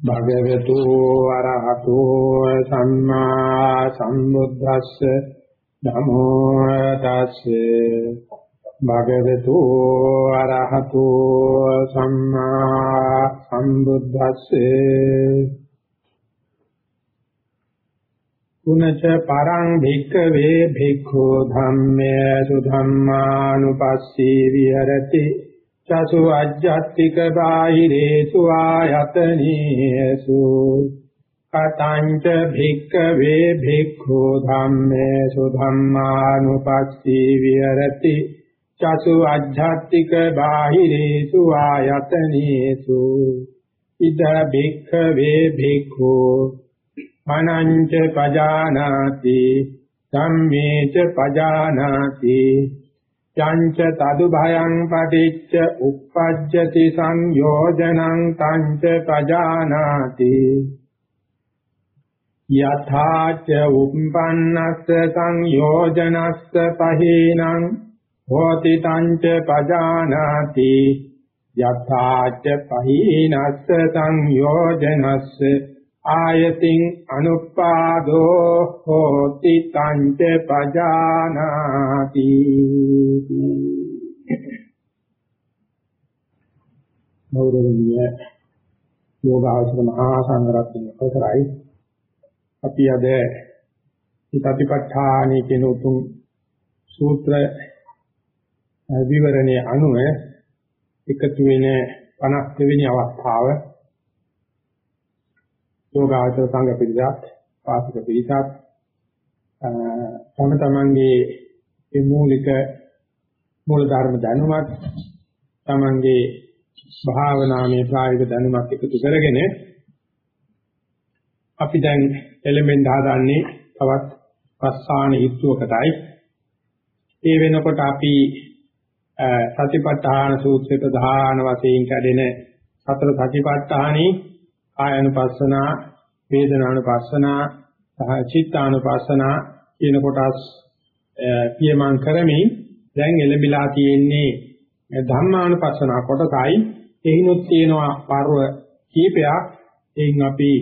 භගවතු අරහතෝ සම්මා සම්බුද්දස්ස නමෝ තස්සේ. භගවතු අරහතෝ සම්මා සම්බුද්දස්සේ. පුනච පරං භික්ඛවේ භික්ඛෝ ධම්මේ සුධම්මානුපස්සී විහෙරති. චසු අජ්ජත්තික බාහිරේසු ආයතනීසු. කතංච භික්ඛවේ භික්ඛෝ ධම්මේසු ධම්මානුපස්සී විහෙරති. චසු අජ්ජත්තික බාහිරේසු ආයතනීසු. ඉද භික්ඛවේ භික්ඛෝ. මනංච පජානාති. ධම්මේච පජානාති. යංච තදු භයං පටිච්ච uppajjati සංයෝජනං තංච පජානාති. යථාච උප්පන්නස්ස සංයෝජනස්ස පහේනං හෝති තංච පජානාති. යථාච පහේනස්ස සංයෝජනස්ස ආයතින් අනුපාදෝ හෝති තංච පජානාති. ගෞරවනීය යෝගාවචර මහා සංඝරත්නය අවසරයි. අපි අද සතිපට්ඨානයේ කියන උතුම් සූත්‍ර විවරණයේ අනුව එකතු වෙන 52 වෙනි අවස්ථාව යෝගාචර සංඝ පිළිසත් පාසක පිළිසත් තම තමන්ගේ මේ මූලික මූල ධර්ම දැනුමත් තමන්ගේ භාවනාමය ප්‍රායෝගික දැනුමත් එකතු කරගෙන අපි දැන් එළඹෙන් හදාන්නේ තවත් පස්සාන යුක්තවකටයි ඒ වෙනකොට අපි සතිපට්ඨාන සූත්‍රයේ ප්‍රධාන වශයෙන් කැඩෙන සතර සතිපට්ඨානේ ආයනුපස්සනා වේදනානුපස්සනා සහ චිත්තානුපස්සනා කියන කොටස් පියමන් කරමින් දැන් එළඹිලා තියෙන්නේ ධම්මානුපස්සනා කොටසයි එහිනුත් තියෙනවා පර්ව කීපයක් එයින් අපි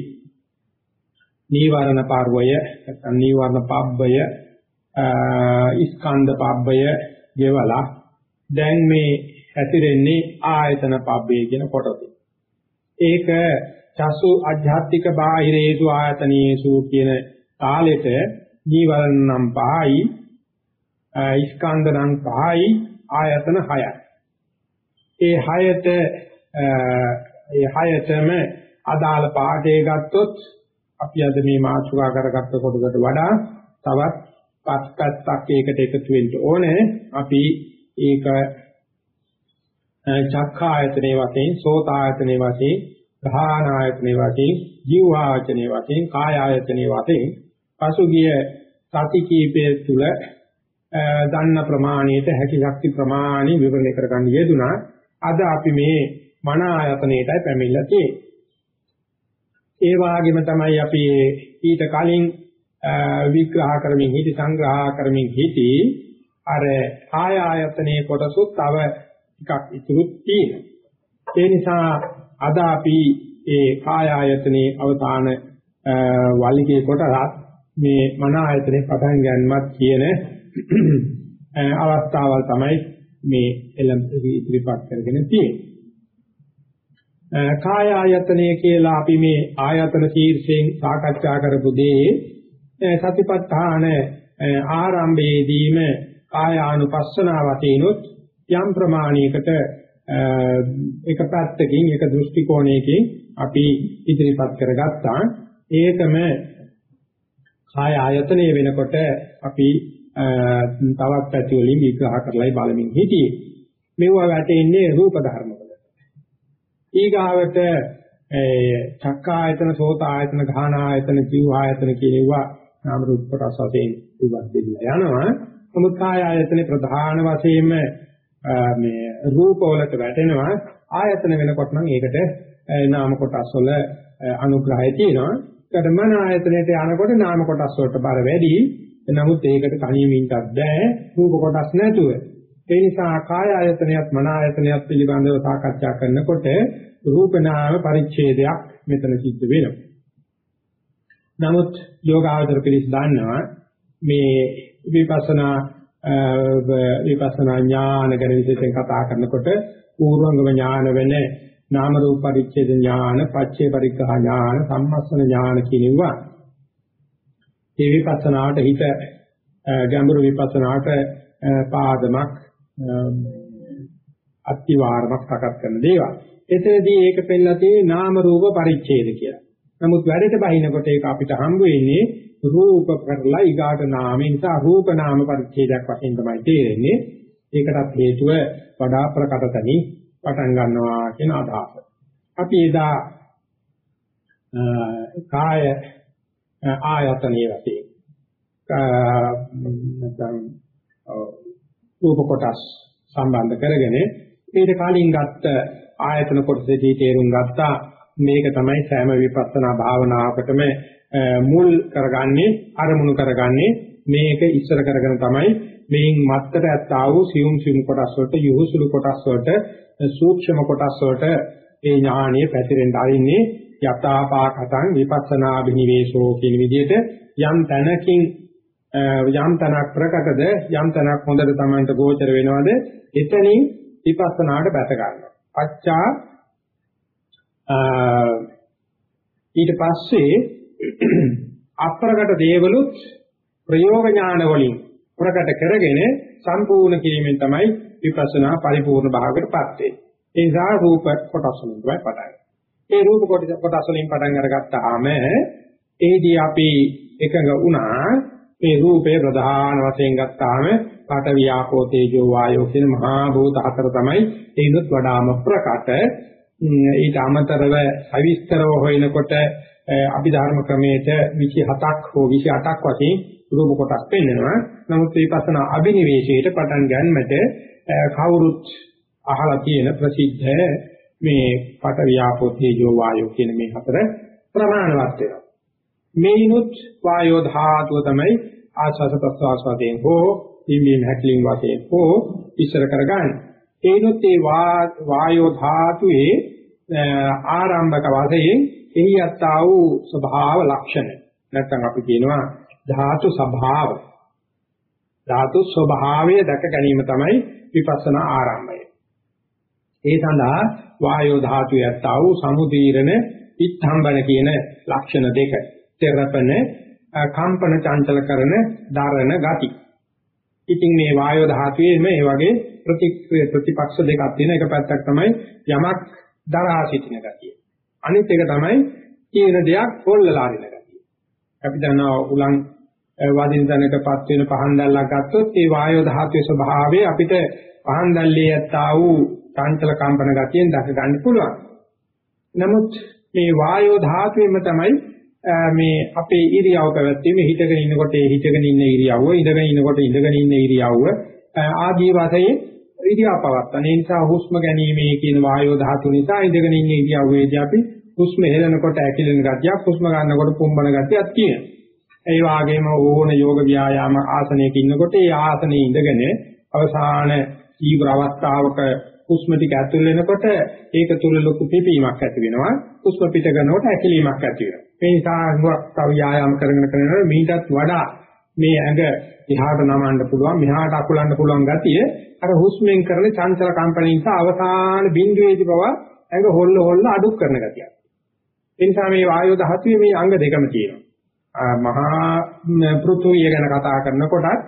නීවරණ පර්වය නැත්නම් නීවරණ පබ්බය ස්කන්ධ පබ්බය ගෙවලා දැන් මේ ඇතිරෙන්නේ ආයතන පබ්බේ කියන කොටස. ඒක චසු අධ්‍යාත්මික බාහිරේසු ආයතනීයසු කියන තාලෙට ජීවරණ නම් පහයි ස්කන්ධ නම් පහයි ආයතන හයයි. ඒ හයට ඒ හයතම අදාළ පාඩේ ගත්තොත් අපි අද මේ මාතෘකා කරගත්ත කොටකට වඩා තවත් පස් පැත්තක් ඒකට එකතු වෙන්න ඕනේ. අපි ඒක චක්ඛායතනේ වශයෙන්, සෝතායතනේ වශයෙන්, ධාන ආයතනේ වශයෙන්, ජීව ආයතනේ වශයෙන්, කාය ආයතනේ වශයෙන් පසුගිය සති කීපය තුල දන්න ප්‍රමාණයට හැකි ශක්ති ප්‍රමාණි විවරණය කරගන්න යෙදුනා. අද අපි මේ මන ආයතනයටයි පැමිණලා තියෙන්නේ. ඒ වාගේම තමයි අපි ඊට කලින් විග්‍රහ කරමින් හිටි සංග්‍රහ කරමින් හිටි අර ආය ආයතනයේ කොටසුත් තව ටිකක් ඉතුරුත් තියෙනවා. ඒ නිසා අද අපි ඒ කාය ආයතනයේ අවතාන වලිගේ කොටසත් මේ මන ආයතනයේ පටන් ගන්නවත් කියන අවස්ථාවල් තමයි මේ එළම් ඉදිරිපත් කරගෙන තියෙන්නේ. කාය ආයතනය කියලා අපි මේ ආයතන ශීර්ෂයෙන් සාකච්ඡා කරපු දේ සතිපට්ඨාන ආරම්භයේදීම කාය ආනුපස්සනාව වශයෙන්ුත් යම් ප්‍රමාණයකට එක පැත්තකින් එක දෘෂ්ටි කෝණයකින් අපි ඉදිරිපත් කරගත්තා. ඒකම කාය ආයතනය වෙනකොට අපි තවත් පැති වලින් විග්‍රහ කරලායි බලමින් හිටියේ. මෙවුවා වැටෙන්නේ රූප ධර්ම වලට ඊගාවට චක්කායතන සෝත ආයතන ගාහන ආයතන ජීව ආයතන කියනවා නාම රූප කොටස් වශයෙන් උගත් දෙවිලා යනවා. නමුත් කාය ආයතනේ ප්‍රධාන වශයෙන්ම මේ රූප වලට වැටෙනවා ආයතන වෙනකොට නම් ඒකට නාම කොටස් වල අනුග්‍රහය තියෙනවා. ඒකට මන ආයතනයට යනකොට නාම කොටස් වලට බර වැඩි. නමුත් ඒකට කණියමින්ටත් බෑ රූප කොටස් නැතුව. ඒ නිසා කාය ආයතනයත් මන ආයතනයත් පිළිබඳව සාකච්ඡා කරනකොට රූප නාම පරිච්ඡේදයක් මෙතන සිද්ධ වෙනවා. නමුත් යෝගාවචර පිළිස් දන්නවා මේ විපස්සනා විපස්සනා ඥාන ගැන විශේෂයෙන් කතා කරනකොට පූර්වංගම ඥාන වෙන නාම රූප පරිච්ඡේද ඥාන, පච්චේ පරිග්‍රහ ඥාන, සම්මස්සන ඥාන කියනවා. මේ විපස්සනාට හිත ගැඹුරු විපස්සනාට පාදමක් අත්විවරමක් සකස් කරන දේවල්. එතනදී ඒක පෙන්නලා තියෙන්නේ නාම රූප පරිච්ඡේද කියලා. නමුත් වැඩට බහිනකොට ඒක අපිට හම්බ වෙන්නේ රූප කරලා ඊගාට නාමේ නිසා රූප නාම පරිච්ඡේදයක් වශයෙන් තමයි තේරෙන්නේ. ඒකටත් හේතුව වඩා ප්‍රකට තැනි පටන් ගන්නවා කියන අදහස. අපි එදා කාය ආයතනයේ වශයෙන් නැත්නම් රූප කොටස් සම්බන්ධ කරගෙන ඊට කලින් ගත්ත ආයතන කොටසදී තේරුම් ගත්තා මේක තමයි සෑම විපස්සනා භාවනාවකටම මුල් කරගන්නේ අරමුණු කරගන්නේ මේක ඉස්සර කරගෙන තමයි මේන් මත්තට ඇත්තා වූ සියුම් සියුම් කොටස් වලට යොහුසුළු කොටස් වලට සූක්ෂම කොටස් වලට ඒ ඥානිය පැතිරෙන්න ආරින්නේ යථාපාකතං විපස්සනා බිනිවේෂෝ කියන විදිහට යම් තැනකින් යම් තැනක් ප්‍රකටද යම් තැනක් හොඳට තමයි ගෝචර වෙනවද එතනින් විපස්සනාට බැස ගන්නවා. පච්චා ඊට පස්සේ අප්‍රකට දේවලුත් ප්‍රයෝග ඥාන වලින් ප්‍රකට කරගෙන සම්පූර්ණ කිරීමෙන් තමයි විපස්සනා පරිපූර්ණ භාවයටපත් වෙන්නේ. ඒ නිසා රූප කොටස් වලින් තමයි පටන් ඒ රූප කොටස් වලින් පටන් අරගත්තාම එහිදී අපි එකඟ වුණා. මේ රූපේ ප්‍රධාන වශයෙන් ගත්තාම පඨ වියාපෝ තේජෝ වායෝ කියන මහා භූත හතර තමයි ඒනොත් වඩාම ප්‍රකට. ඊට අමතරව අවිස්තරව හොයනකොට අභිධර්ම ක්‍රමයේට 27ක් හෝ 28ක් වශයෙන් රූප කොටස් පෙන්වනවා. නමුත් විපස්සනා අභිනිවේෂයට පටන් ගන්නට කවුරුත් අහලා තියෙන ප්‍රසිද්ධ මේ පට වියාපෝ තේජෝ වායෝ කියන මේ හතර ප්‍රමාණවත් වෙනවා. මේනොත් වායෝ ධාතුව තමයි ආස්වාද ප්‍රස්වාස වශයෙන් හෝ ඉම්බීම් හැක්ලින් වශයෙන් හෝ ඉස්සර කරගන්න. ඒනොත් ඒ වායෝ ධාතුවේ ආරම්භක වශයෙන් එහි යත්තා වූ ස්වභාව ලක්ෂණ නැත්නම් අපි කියනවා ධාතු ස්වභාව ධාතු ස්වභාවය දැක ගැනීම තමයි විපස්සනා ආරම්භය. ඒ සඳහා වායෝ ධාතු යත්තා වූ සමුදීරණ පිට්ඨම්බන කියන ලක්ෂණ දෙක තෙරපන කම්පන චංචල කරන දරණ ගති. ඉතින් මේ වායෝ ධාතුවේ මේ වගේ ප්‍රතිපක්ෂ දෙකක් තියෙන එක පැත්තක් තමයි යමක් දරා සිටින ගතිය. අනිත් එක තමයි කියන දෙයක් පොල්ලලා අරින ගතිය. අපි දන්නවා උලන් වදින තැනකපත් වෙන පහන් දැල්ලක් ගත්තොත් ඒ වායෝ ධාතුවේ ස්වභාවය අපිට පහන් දැල්ලේ යත්තා වූ චංචල කම්පන ගතියෙන් දැක ගන්න පුළුවන්. නමුත් මේ වායෝ ධාතුවෙම තමයි මේ අපේ ඉරියව් පැවැත්වීම හිතගෙන ඉන්නකොට ඒ හිතගෙන ඉන්න ඉරියව්ව ඉඳගෙන ඉන්නකොට ඉඳගෙන ඉන්න ඉරියව්ව ආදී වශයෙන් ඉරියව් පවත්තන. ඒ නිසා හුස්ම ගැනීමේ කියන වායෝ ධාතුව නිසා ඉඳගෙන ඉන්න ඉරියව්වේදී අපි හුස්ම හෙලනකොට ඇකිලෙන ගතියක් හුස්ම ගන්නකොට පුම්බන ගතියක් තියෙනවා. ඒ වගේම ඕන යෝග ව්‍යායාම ආසනයක ඉන්නකොට ඒ ආසනයේ ඉඳගෙන අවසාන ජීව අවස්ථාවක හුස්ම ටික ඇතුල් වෙනකොට ඒක තුල ලොකු පිපීමක් ඇති වෙනවා. හුස්ම පිට කරනකොට ඇකිලීමක් ඇති වෙනවා. මේ නිසා හුඟක් තව ව්‍යායාම කරගෙන කරනකොට මීටත් වඩා මේ ඇඟ එහාට නමන්න පුළුවන් මෙහාට අකුලන්න පුළුවන් ගතිය අර හුස්මෙන් කරන චංචල කම්පන නිසා අවසාන බිඳුවේදී බව ඇඟ හොල්ල හොල්ල අඩු කරන ගතියක්. ඒ නිසා මේ වායෝ දහතුවේ මේ අංග දෙකම තියෙනවා. මහා පෘථුවිය ගැන කතා කරනකොටත්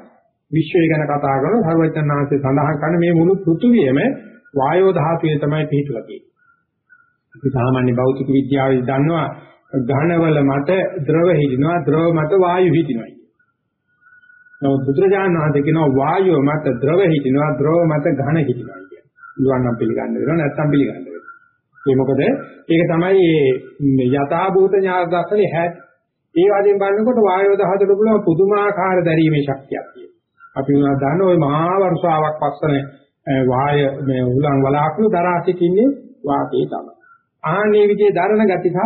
විශ්වය ගැන කතා කරන සර්වඥාන්සේ සඳහන් කරන මේ මුළු පෘථුවියම වායෝ ධාතුවේ තමයි පිහිටලා තියෙන්නේ. අපි සාමාන්‍ය භෞතික විද්‍යාවේ දන්නවා ඝනවල මත ද්‍රව හිටිනවා ද්‍රව මත වායු හිටිනවා. නමුත් බුදුරජාණන් වහන්සේ කියනවා වායුව මත ද්‍රව හිටිනවා ද්‍රව මත ඝන හිටිනවා කියන්නේ. ඉලුවන් නම් පිළිගන්න වෙනවා නැත්නම් පිළිගන්න වෙනවා. ඒ මොකද ඒක තමයි මේ යථාභූත ඥාන දර්ශනේ හැටි. ඒ වගේම බලනකොට වායුව දහතට පුළුවන් පුදුමාකාර දැරීමේ ශක්තියක් තියෙනවා. අපි උනා දන්න ওই මහා වර්ෂාවක් පස්සන වාය මේ උලන් වලාකුළු දරා සිටින්නේ වාතයේ තමයි. ආන්නේ විදිහේ දරණ ගති සහ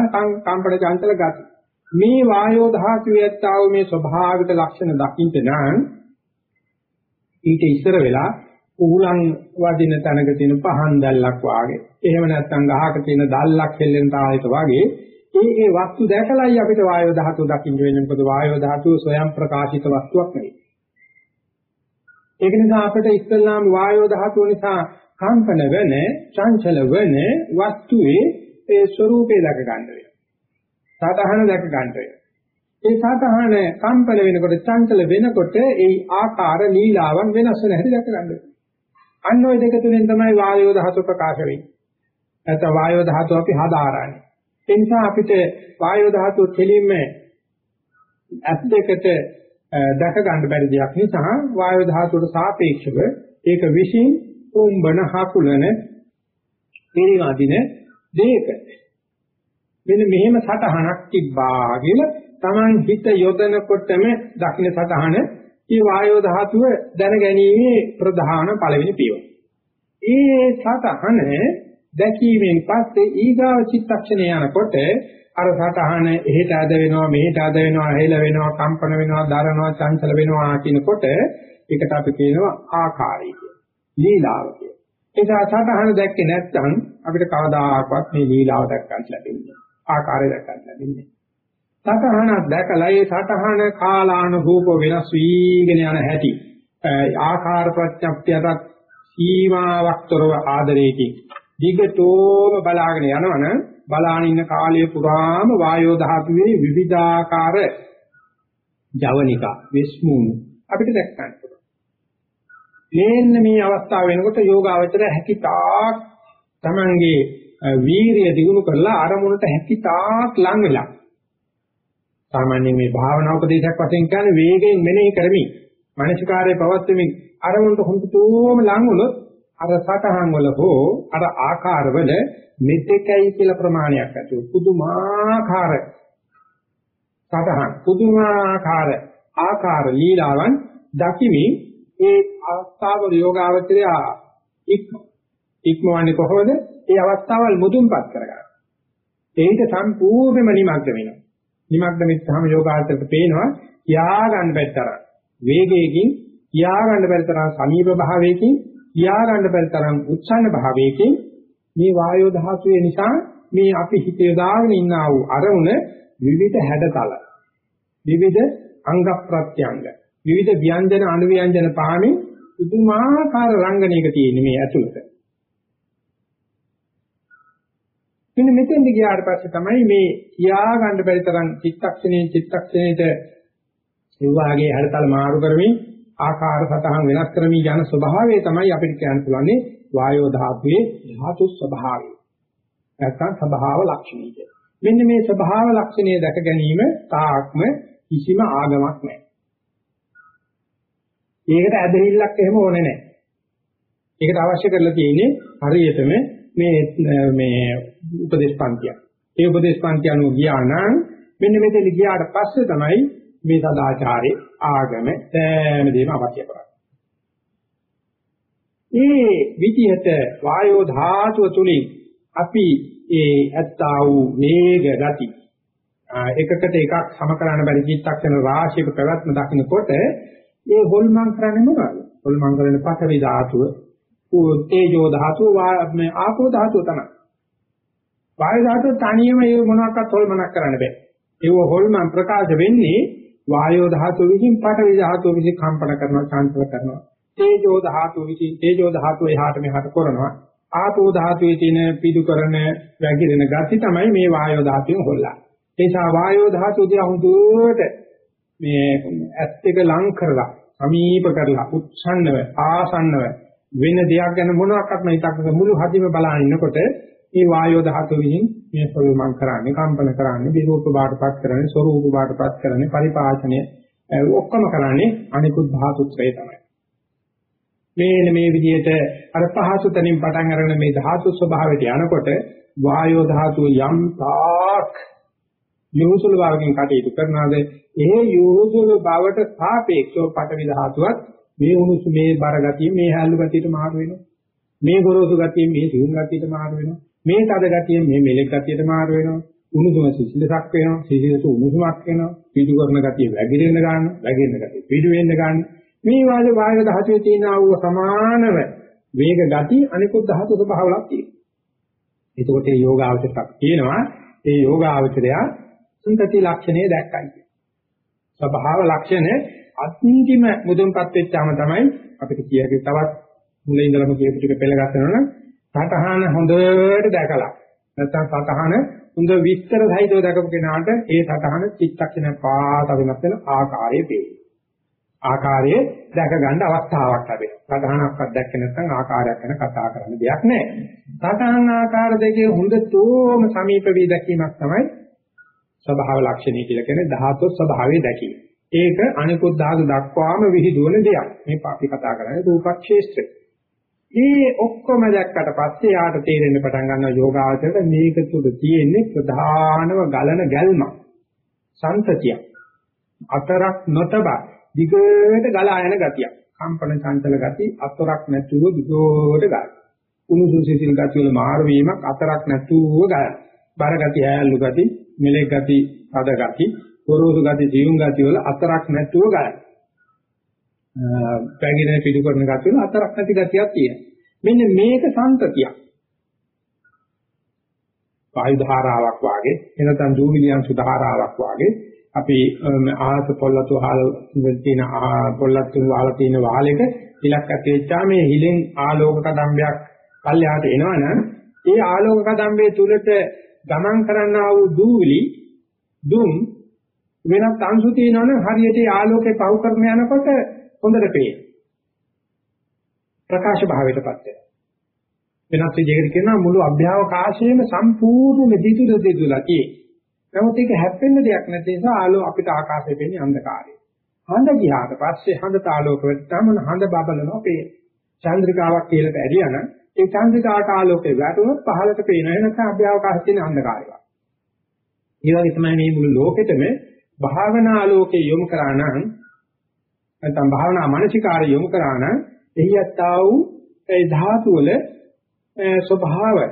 කම්පන චංචල ගති. මේ වායෝ ධාතුවේ ඇත්තව මේ ස්වභාවික ලක්ෂණ දකින්න නම් ඊට ඉස්සර වෙලා උහුලන් වදින තැනක තියෙන පහන් දැල්ලක් වාගේ. එහෙම නැත්නම් ගහක තියෙන දැල්ලක් හෙල්ලෙන තාලයක වාගේ ඒ ඒ වස්තු දැකලායි අපිට වායෝ ධාතුව දකින්න වෙන්නේ. මොකද වායෝ ධාතුව ස්වයං ප්‍රකාශිත වස්තුවක් නෙවෙයි. ඒක නිසා අපිට ඉස්සල්ලාම වායෝ ධාතුව නිසා කම්පන වෙන, චංචල වෙන වස්තුවේ ඒ ස්වરૂපේ දැක ගන්න වෙනවා. සාතහන දැක ගන්න වෙනවා. ඒ සාතහන කම්පන වෙනකොට චංචල වෙනකොට ඒ ආකාර ලීලාවන් වෙනස් වෙන හැටි දැක ගන්න වෙනවා. අන්න ওই දෙක තුනෙන් තමයි වායෝ ධාතුව ප්‍රකාශ වෙන්නේ. නැත්නම් වායෝ ධාතුව අපි හදාරන්නේ. ඒ නිසා අපිට වායෝ ධාතුව කෙලින්ම ඇස් දෙකට දැක ගන්න බැරි දෙයක් නිසා වායෝ ධාතුවට සාපේක්ෂව ඒක විශ්ින් උම්බන හකුලන පිරිවදින දෙයක මෙන්න මෙහෙම සටහනක් තිබ්බා කියලා Taman හිත යොදනකොටම දකින්න සටහන මේ වායෝ ධාතුව දැනගැනීමේ ප්‍රධාන පළවෙනි පියවර. ඒ සටහන දැකීමෙන් පස්සේ ඊගාව චිත්තක්ෂණය යනකොට අර සටහන එහෙට අද වෙනවා මෙහෙට අද වෙනවා හෙල වෙනවා කම්පන වෙනවා දරනවා චංචල වෙනවා කියනකොට ඒකට අපි කියනවා ආකාරය කියලා. ලීලාව කියලා. ඒක සටහන දැක්කේ නැත්නම් අපිට කවදාකවත් මේ ලීලාව දැක් ගන්න ලැබෙන්නේ ආකාරය දැක් ගන්න ලැබෙන්නේ සටහනක් දැකලා ඒ සටහන කාලානුරූප වෙනස් වීගෙන යන හැටි ආකාර ප්‍රත්‍යක්ෂයටත් සීමාවක් තොරව ආදරයකින් දිගටම බලාගෙන යනවනම් බලාගෙන ඉන්න කාලය පුරාම වායෝ ධාතුවේ විවිධාකාර ජවනිකා විස්මුණු අපිට දැක් ගන්න පුළුවන්. මේන්න මේ අවස්ථාව වෙනකොට යෝගාවචර හැකිතාක් Tamange වීරිය දිනු කරලා අරමුණට හැකිතාක් ලං වෙලා සාමාන්‍යයෙන් මේ භාවනා උපදේශයක් වශයෙන් කියන්නේ වේගයෙන් මෙනෙහි කරමින් මානසිකාරයේ පවත්වමින් අරමුණට හොඳටම ලං වුණොත් අර සතහන් වල හෝ අර ආකාර වල මෙතෙකයි කියලා ප්‍රමාණයක් ඇතුව පුදුමාකාර සතහන් පුදුමාකාර ආකාර ලීලාවන් දකිමින් ඒ අවස්ථාව යෝගාවචරය ඉක්ම ඉක්මවන්නේ කොහොමද? ඒ අවස්ථාවල් මුදුන්පත් කරගන්න. ඒක සම්පූර්ණයෙන්ම නිමග්න වෙනවා. නිමග්න වෙච්චාම යෝගාවචරයට පේනවා කියා ගන්න බැත්තර. වේගයකින් කියා ගන්න බැත්තර සමීප භාවයකින් කියා ගන්න බැරි තරම් උත්සන්න භාවයකින් මේ වායෝ ධාතුවේ නිසා මේ අපි හිත යොදාගෙන ඉන්නා වූ අරමුණ විවිධ හැඩතල විවිධ අංග ප්‍රත්‍යංග විවිධ ව්‍යංජන අනු ව්‍යංජන පාමින් පුදුමාකාර රංගනයක තියෙන මේ ඇතුළත මෙන්න මෙතෙන්ද ගියාට පස්සේ තමයි මේ කියා ගන්න බැරි තරම් චිත්තක්ෂණයෙන් චිත්තක්ෂණයට ඒ වාගේ හැඩතල මාරු කරමින් ආකාර සතහන් වෙනස් කරමින් යන ස්වභාවය තමයි අපිට කියන්න පුළුවන් වායෝ ධාතුවේ ධාතු ස්වභාවය. නැත්නම් ස්වභාව ලක්ෂණය කියන්නේ. මෙන්න මේ ස්වභාව ලක්ෂණය දැක ගැනීම තාක්ම කිසිම ආගමක් නැහැ. ඒකට ඇදහිල්ලක් එහෙම ඕනේ නැහැ. ඒකට අවශ්‍ය කරලා තියෙන්නේ හරියටම මේ මේ උපදේශ පන්තිය. ඒ උපදේශ පන්තිය අනුව ගියා නම් මෙන්න මෙතන ගියාට පස්සේ තමයි මේ සදාචාරයේ ආගම සෑම දෙයක්ම අවශ්‍ය කරන්නේ. මේ විදිහට වායෝ ධාතුව තුලින් අපි ඒ ඇත්තා වූ වේග ගති එකකට එකක් සම කරන්න බැරි චිත්තක්ෂණ රාශියක පැවැත්ම දකින්නකොට ඒ හොල්මන් කරන්නේ මොනවද? හොල්මන් කරන්නේ පඨවි ධාතුව, තේජෝ ධාතුව, මේ ආපෝ ධාතුව තමයි. වායු ධාතුව තනියම ඒ මොනවාක්වත් හොල්මනක් කරන්න බෑ. ඒව හොල්මන් ප්‍රකාශ වෙන්නේ වායෝ ධාතුව විසින් පඨවි ධාතුව විසින් කම්පන කරනවා චාන්තල කරනවා තේජෝ ධාතුව විසින් තේජෝ ධාතුව එහාට මෙහාට කරනවා ආපෝ ධාතුවේ තියෙන පිටු කරන වැగిරෙන ගති තමයි මේ වායෝ ධාතුවෙන් හොල්ලා ඒ නිසා වායෝ ධාතුව දිහා හුදුවට මේ ඇස් දෙක ලං කරලා සමීප කරලා උච්ඡන්නව ආසන්නව වෙන දෙයක් ගැන මොනවාක්වත් හිතක් මුළු හදිම බලාගෙන ඉන්නකොට මේ වායෝ ධාතුව විසින් මේ ප්‍රයෝගම් කරන්නේ කම්පන කරන්නේ විරූප බාටපත් කරන්නේ ස්වરૂප බාටපත් කරන්නේ පරිපාචනය ඔක්කොම කරන්නේ අනිකුත් ධාතුත්‍රය තමයි. මේන මේ විදිහට අර පහසු තනින් පටන් අරගෙන මේ ධාතු ස්වභාවයට යනකොට වායෝ ධාතුව යම් තාක් යොහුසුළු භාවකින් කටයුතු කරනවාද? ඒ යොහුසුළු භාවට සාපේක්ෂව පටවි ධාතුවත් මේ උණුසු මේ බර ගතිය මේ හැල්ලු ගතියට මාරු වෙනවා මේ ගොරෝසු ගතිය මේ සිවුම් ගතියට මාරු වෙනවා මේ තද ගතිය මේ මෙලෙක් ගතියට මාරු වෙනවා. උණුසුම සිසිලසක් වෙනවා. සිසිලස උණුසුමක් වෙනවා. පිටු කරන ගතිය වැగిරෙන්න ගන්න, වැగిරෙන ගතිය පිටු වෙන්න ගන්න. මේ වාගේ වායු ධාතුවේ තියෙන ආ වූ සමානව වේග ගති අනිකුත් ධාතු ස්වභාවලක් තියෙනවා. එතකොට මේ යෝගාවචරයක් තියෙනවා. ඒ යෝගාවචරය සුන්දති ලක්ෂණය දැක්කයි. ස්වභාව ලක්ෂණ අන්තිම මුදුන්පත් වෙච්චාම තමයි අපිට කියකේ තවත් මුලින් ඉඳලම කියපු ටික පෙළගස්සනවනම් සතහන හොඳට දැකලා නැත්නම් සතහන හොඳ විස්තර සහිතව දැකපු කෙනාට ඒ සතහන චිත්තක්ෂණ පාත වෙනස් වෙන ආකාරයේ පේනවා. ආකාරයේ දැක ගන්න අවස්ථාවක් ලැබෙනවා. සතහනක්වත් දැක්කේ නැත්නම් ආකාරයක් ගැන කතා කරන්න දෙයක් නැහැ. සතහන් ආකාර දෙකේ හොඳටම සමීප වී දැකීමක් තමයි ස්වභාව ලක්ෂණය කියලා කියන්නේ ධාතු ස්වභාවයේ දැකීම. ඒක අනිකුත් ධාතු දක්වාම විහිදුවන දෙයක්. මේ අපි කතා කරන්නේ රූපක්ෂේත්‍රය. මේ ඔක්කොම දැක්කට පස්සේ යාට තේරෙන්න පටන් ගන්නවා යෝගාවචරයට මේක තුල තියෙන්නේ ප්‍රධානම ගලන ගැල්මක්. සන්තතිය. අතරක් නොතබ දිගට ගලා යන ගතියක්. කම්පන චංචල ගති අතරක් නැතුව දිගට ගන්න. උණුසුම් සිසිල් ගති වල මාරු වීමක් අතරක් නැතුව ගන්න. බර ගති හැලු ගති මෙලෙක් ගති පද ගති පොරොසු ගති ජීවුම් ගති වල අතරක් නැතුව ගන්න. පැගිරෙන පිටු කරන ගති වල අතරක් නැති ගතියක් තියෙනවා. මෙන්න මේක සම්තතියක්. වායු ධාරාවක් වාගේ එනතන් දූවිලියන් සුධාරාවක් වාගේ අපි ආහත පොල්ලතු හාල තියෙන පොල්ලතු වහලා තියෙන වාලෙක ඉලක්ක ඇතිවෙච්චා මේ හිලෙන් ආලෝක කදම්බයක් පල්ලෙහාට එනවනම් ඒ ආලෝක කදම්බේ තුලට ගමන් කරන්නා වූ දූවිලි දුම් වෙනත් අංශු තියෙනවනම් හරියට ආලෝකේ පහු කරන යනකොට හොඳට පේන. ප්‍රකාශ භාවයටපත් වෙනවා. වෙනත් විදිහකට කියනවා මුළු අභ්‍යවකාශයේම සම්පූර්ණ දිදුල දිදුලා තියෙන්නේ. නමුත් ඒක හැප්පෙන්න දෙයක් නැති නිසා ආලෝ අපිට ආකාශයේ පෙන්නේ අන්ධකාරය. හඳ ගියාට පස්සේ හඳ තාලෝක වෙච්චාම හඳ බබලනවා පේන. චන්ද්‍රිකාවක් කියලා බැරියනම් ඒ චන්ද්‍රිකාට ආලෝකේ වැටුනොත් පහළට පේන වෙනකන් අභ්‍යවකාශයේ තියෙන අන්ධකාරය. ඒ වගේ තමයි මේ මුළු ලෝකෙටම භාවනා ආලෝකේ යොමු කරා නම් නැත්නම් භාවනා මානසිකාරය යොමු කරා නම් එහි යත්තා වූ ඒ ධාතු වල ස්වභාවය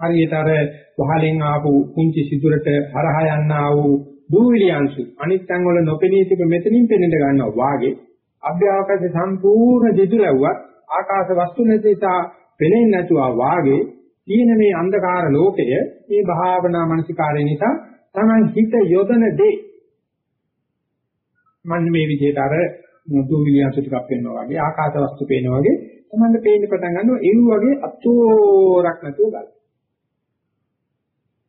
හරියට අර වහලෙන් ආපු කුංචි සිදුරට හරහා යන්නා වූ දූවිලි අංශු අනිත් තැන් වල නොපෙනී තිබෙ මෙතනින් පෙනෙන්න ගන්නවා වාගේ අභ්‍යවකාශ සම්පූර්ණ දිදුලව්වත් ආකාශ වස්තු නැතිසා පෙනෙන්නේ නැතුවා වාගේ තියෙන මේ අන්ධකාර ලෝකය මේ භාවනා මානසිකාරය නිසා තමයි හිත යොදන දේ. මන්න මේ විදිහට අර දූවිලි අංශු ටිකක් පෙන්වනවා වගේ ආකාශ වස්තු පේනවා වගේ තමයි පේන්න පටන් ගන්නවා ඒ වගේ අතෝරක් නැතුව ගන්න